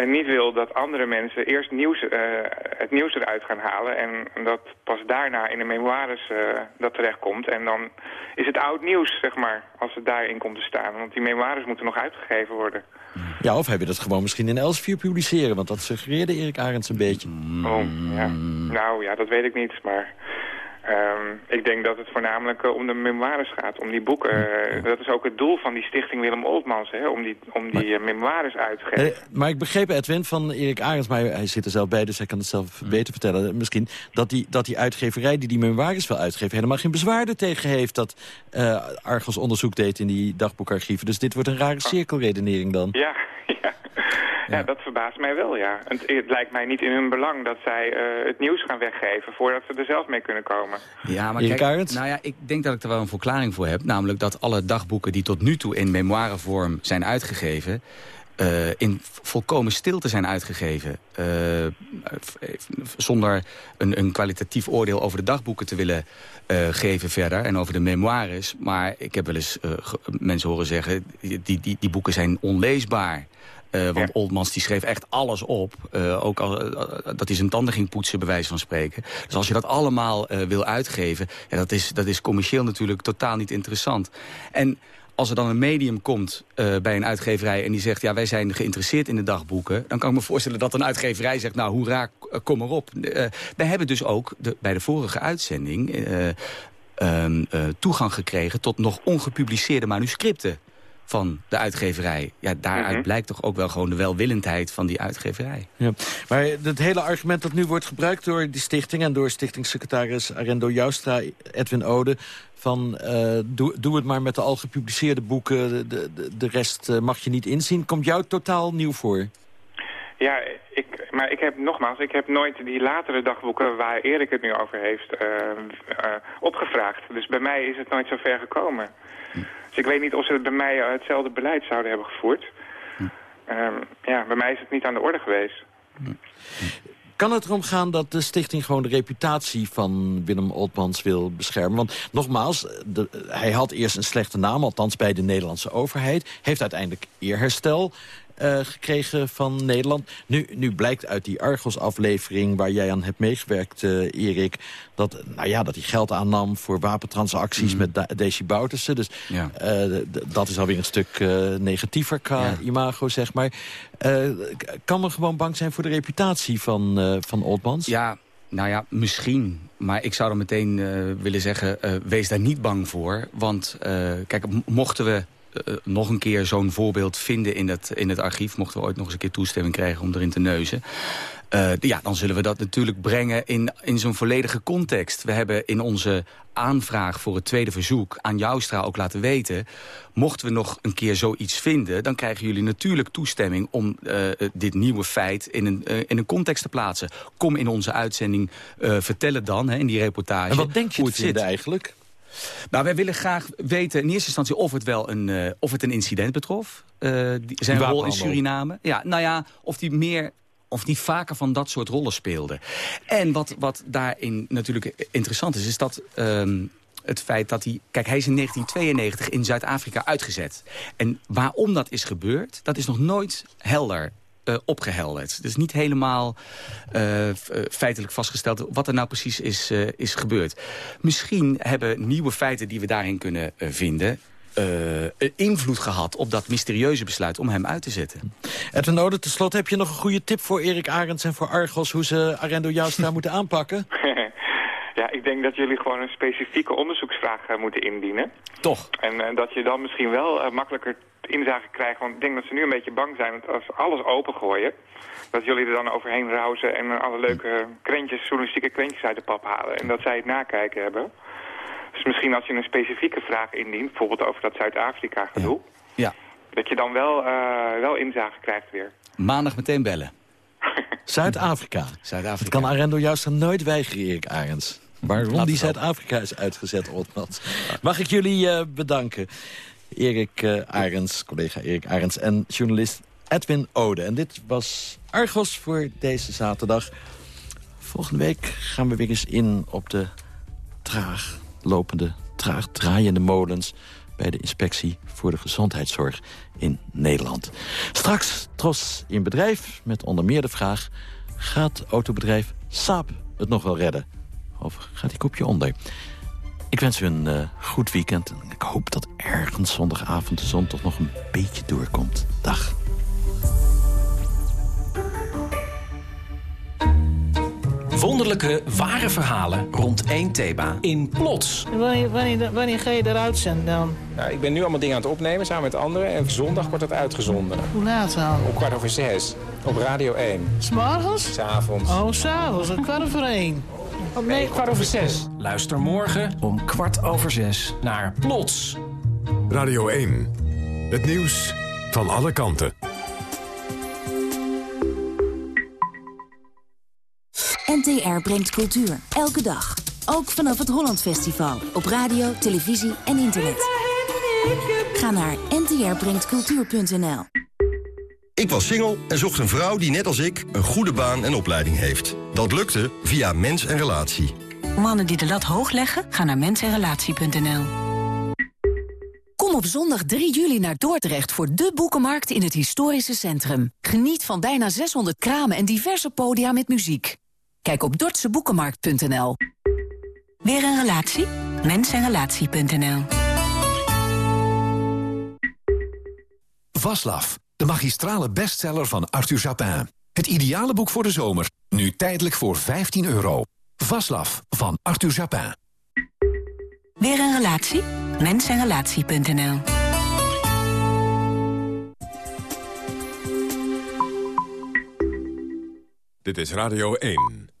uh, niet wil dat andere mensen eerst nieuws, uh, het nieuws eruit gaan halen en dat pas daarna in de memoires dat terechtkomt. En dan is het oud nieuws, zeg maar, als het daarin komt te staan. Want die memoires moeten nog uitgegeven worden. Ja, of heb je dat gewoon misschien in Elsevier publiceren? Want dat suggereerde Erik Arends een beetje. Oh, ja. Nou ja, dat weet ik niet, maar... Um, ik denk dat het voornamelijk uh, om de memoires gaat, om die boeken. Uh, dat is ook het doel van die stichting Willem Oltmans, hè, om die, om die uh, memoires uit te geven. maar ik begreep, Edwin, van Erik Arends, maar hij zit er zelf bij, dus hij kan het zelf beter vertellen misschien, dat die, dat die uitgeverij die die memoires wil uitgeven helemaal geen bezwaar er tegen heeft dat Argos onderzoek deed in die dagboekarchieven. Dus dit wordt een rare oh. cirkelredenering dan. Ja, ja. Ja, dat verbaast mij wel, ja. Het, het, lijkt mij niet in hun belang dat zij uh, het nieuws gaan weggeven... voordat ze er zelf mee kunnen komen. Ja, maar kijk, nou ja, ik denk dat ik er wel een verklaring voor heb. Namelijk dat alle dagboeken die tot nu toe in memoirevorm zijn uitgegeven... in volkomen stilte zijn uitgegeven. zonder een, een, kwalitatief oordeel over de dagboeken te willen geven verder. En over de memoires. Maar ik heb wel eens mensen horen zeggen... Die, die, die boeken zijn onleesbaar. Uh, want ja. Oldmans die schreef echt alles op. Uh, ook al, uh, dat hij zijn tanden ging poetsen, bij wijze van spreken. Dus als je dat allemaal wil uitgeven... Ja, dat, is, dat is commercieel natuurlijk totaal niet interessant. En als er dan een medium komt bij een uitgeverij... en die zegt, ja, wij zijn geïnteresseerd in de dagboeken... dan kan ik me voorstellen dat een uitgeverij zegt... nou, hoera, kom erop. wij hebben dus ook bij de vorige uitzending... Ehm, toegang gekregen tot nog ongepubliceerde manuscripten van de uitgeverij. Ja, daaruit Mhm. blijkt toch ook wel gewoon de welwillendheid van die uitgeverij. Ja. Maar het hele argument dat nu wordt gebruikt door die stichting... en door stichtingssecretaris Arendo Joustra, Edwin Ode... van eh, doe, doe het maar met de al gepubliceerde boeken... de, de, de rest eh, mag je niet inzien, komt jou totaal nieuw voor? Ja, ik, maar ik heb nogmaals, ik heb nooit die latere dagboeken waar Erik het nu over heeft eh, eh, opgevraagd. Dus bij mij is het nooit zo ver gekomen. Dus ik weet niet of ze bij mij hetzelfde beleid zouden hebben gevoerd. Ehm, ja, bij mij is het niet aan de orde geweest. Kan het erom gaan dat de stichting gewoon de reputatie van Willem Oltmans wil beschermen? Want nogmaals, hij had eerst een slechte naam, althans bij de Nederlandse overheid. Heeft uiteindelijk eerherstel uh, gekregen van Nederland. Nu, nu blijkt uit die Argos-aflevering waar jij aan hebt meegewerkt, uh, Erik... Dat, nou ja, dat hij geld aannam voor wapentransacties mm. met da Desi Boutersen. Dus ja. uh, dat is alweer een stuk negatiever qua ja. imago, zeg maar. kan men gewoon bang zijn voor de reputatie van, van Oldmans? Ja, nou ja, misschien. Maar ik zou dan meteen willen zeggen, wees daar niet bang voor. Want kijk, mochten we nog een keer zo'n voorbeeld vinden in het, in het archief... mochten we ooit nog eens een keer toestemming krijgen om erin te neuzen... Uh, ja, dan zullen we dat natuurlijk brengen in, in zo'n volledige context. We hebben in onze aanvraag voor het tweede verzoek aan Joustra ook laten weten... mochten we nog een keer zoiets vinden... dan krijgen jullie natuurlijk toestemming om uh, dit nieuwe feit in een, uh, in een context te plaatsen. Kom in onze uitzending vertellen dan, hè, in die reportage... En wat denk je hoe het zit eigenlijk? Nou, wij willen graag weten in eerste instantie of het wel een, uh, of het een incident betrof. Uh, die, zijn rol in Suriname. Ja, nou ja, of die meer of die vaker van dat soort rollen speelde. En wat, wat daarin natuurlijk interessant is, is dat... Um, het feit dat hij... Kijk, hij is in 1992 in Zuid-Afrika uitgezet. En waarom dat is gebeurd, dat is nog nooit helder uh, opgehelderd. Het is niet helemaal uh, feitelijk vastgesteld wat er nou precies is, uh, is gebeurd. Misschien hebben nieuwe feiten die we daarin kunnen vinden... Uh, invloed gehad op dat mysterieuze besluit om hem uit te zetten. Edwin Ode, tenslotte heb je nog een goede tip voor Erik Arends en voor Argos... hoe ze Arendo Joustra moeten aanpakken? Ja, ik denk dat jullie gewoon een specifieke onderzoeksvraag uh, moeten indienen. Toch? En uh, dat je dan misschien wel uh, makkelijker inzage krijgt. Want ik denk dat ze nu een beetje bang zijn. Want als alles opengooien, dat jullie er dan overheen rauzen... en alle leuke krentjes, journalistieke krentjes uit de pap halen. En dat zij het nakijken hebben. Dus misschien als je een specifieke vraag indient... bijvoorbeeld over dat Zuid-Afrika gedoe... Ja. ja. dat je dan wel, wel inzage krijgt weer. Maandag meteen bellen. Zuid-Afrika. Zuid-Afrika. kan Arendo juist nooit weigeren, Erik Arends. Waarom die Zuid-Afrika is uitgezet, Otmans. Mag ik jullie uh, bedanken. Erik uh, Arends, collega Erik Arends en journalist Edwin Ode. En dit was Argos voor deze zaterdag. Volgende week gaan we weer eens in op de traag lopende, traag draaiende molens... bij de Inspectie voor de Gezondheidszorg in Nederland. Straks Tros in bedrijf met onder meer de vraag... gaat autobedrijf Saab het nog wel redden? Of gaat die kopje onder? Ik wens u een uh, goed weekend. En ik hoop dat ergens zondagavond de zon toch nog een beetje doorkomt. Dag. Wonderlijke, ware verhalen rond één thema in Plots. Wanneer, wanneer, wanneer ga je eruit zenden dan? Nou, ik ben nu allemaal dingen aan het opnemen samen met anderen. En zondag wordt het uitgezonden. Hoe laat dan? Op kwart over zes. Op Radio 1. S'morgens? S'avonds. Oh, s'avonds. Om kwart over één. Oh, nee, kwart over zes. Luister morgen om kwart over zes naar Plots. Radio 1. Het nieuws van alle kanten. NTR brengt cultuur. Elke dag. Ook vanaf het Holland Festival. Op radio, televisie en internet. Ga naar ntrbrengtcultuur.nl Ik was single en zocht een vrouw die net als ik een goede baan en opleiding heeft. Dat lukte via Mens en Relatie. Mannen die de lat hoog leggen, gaan naar mensenrelatie.nl. Kom op zondag 3 juli naar Dordrecht voor de boekenmarkt in het historische centrum. Geniet van bijna 600 kramen en diverse podia met muziek. Kijk op dortseboekenmarkt.nl. Weer een relatie? Mensenrelatie.nl. Vaslav, de magistrale bestseller van Arthur Japin. Het ideale boek voor de zomer, nu tijdelijk voor 15 euro. Vaslav van Arthur Japin. Weer een relatie? Mensenrelatie.nl. Dit is Radio 1.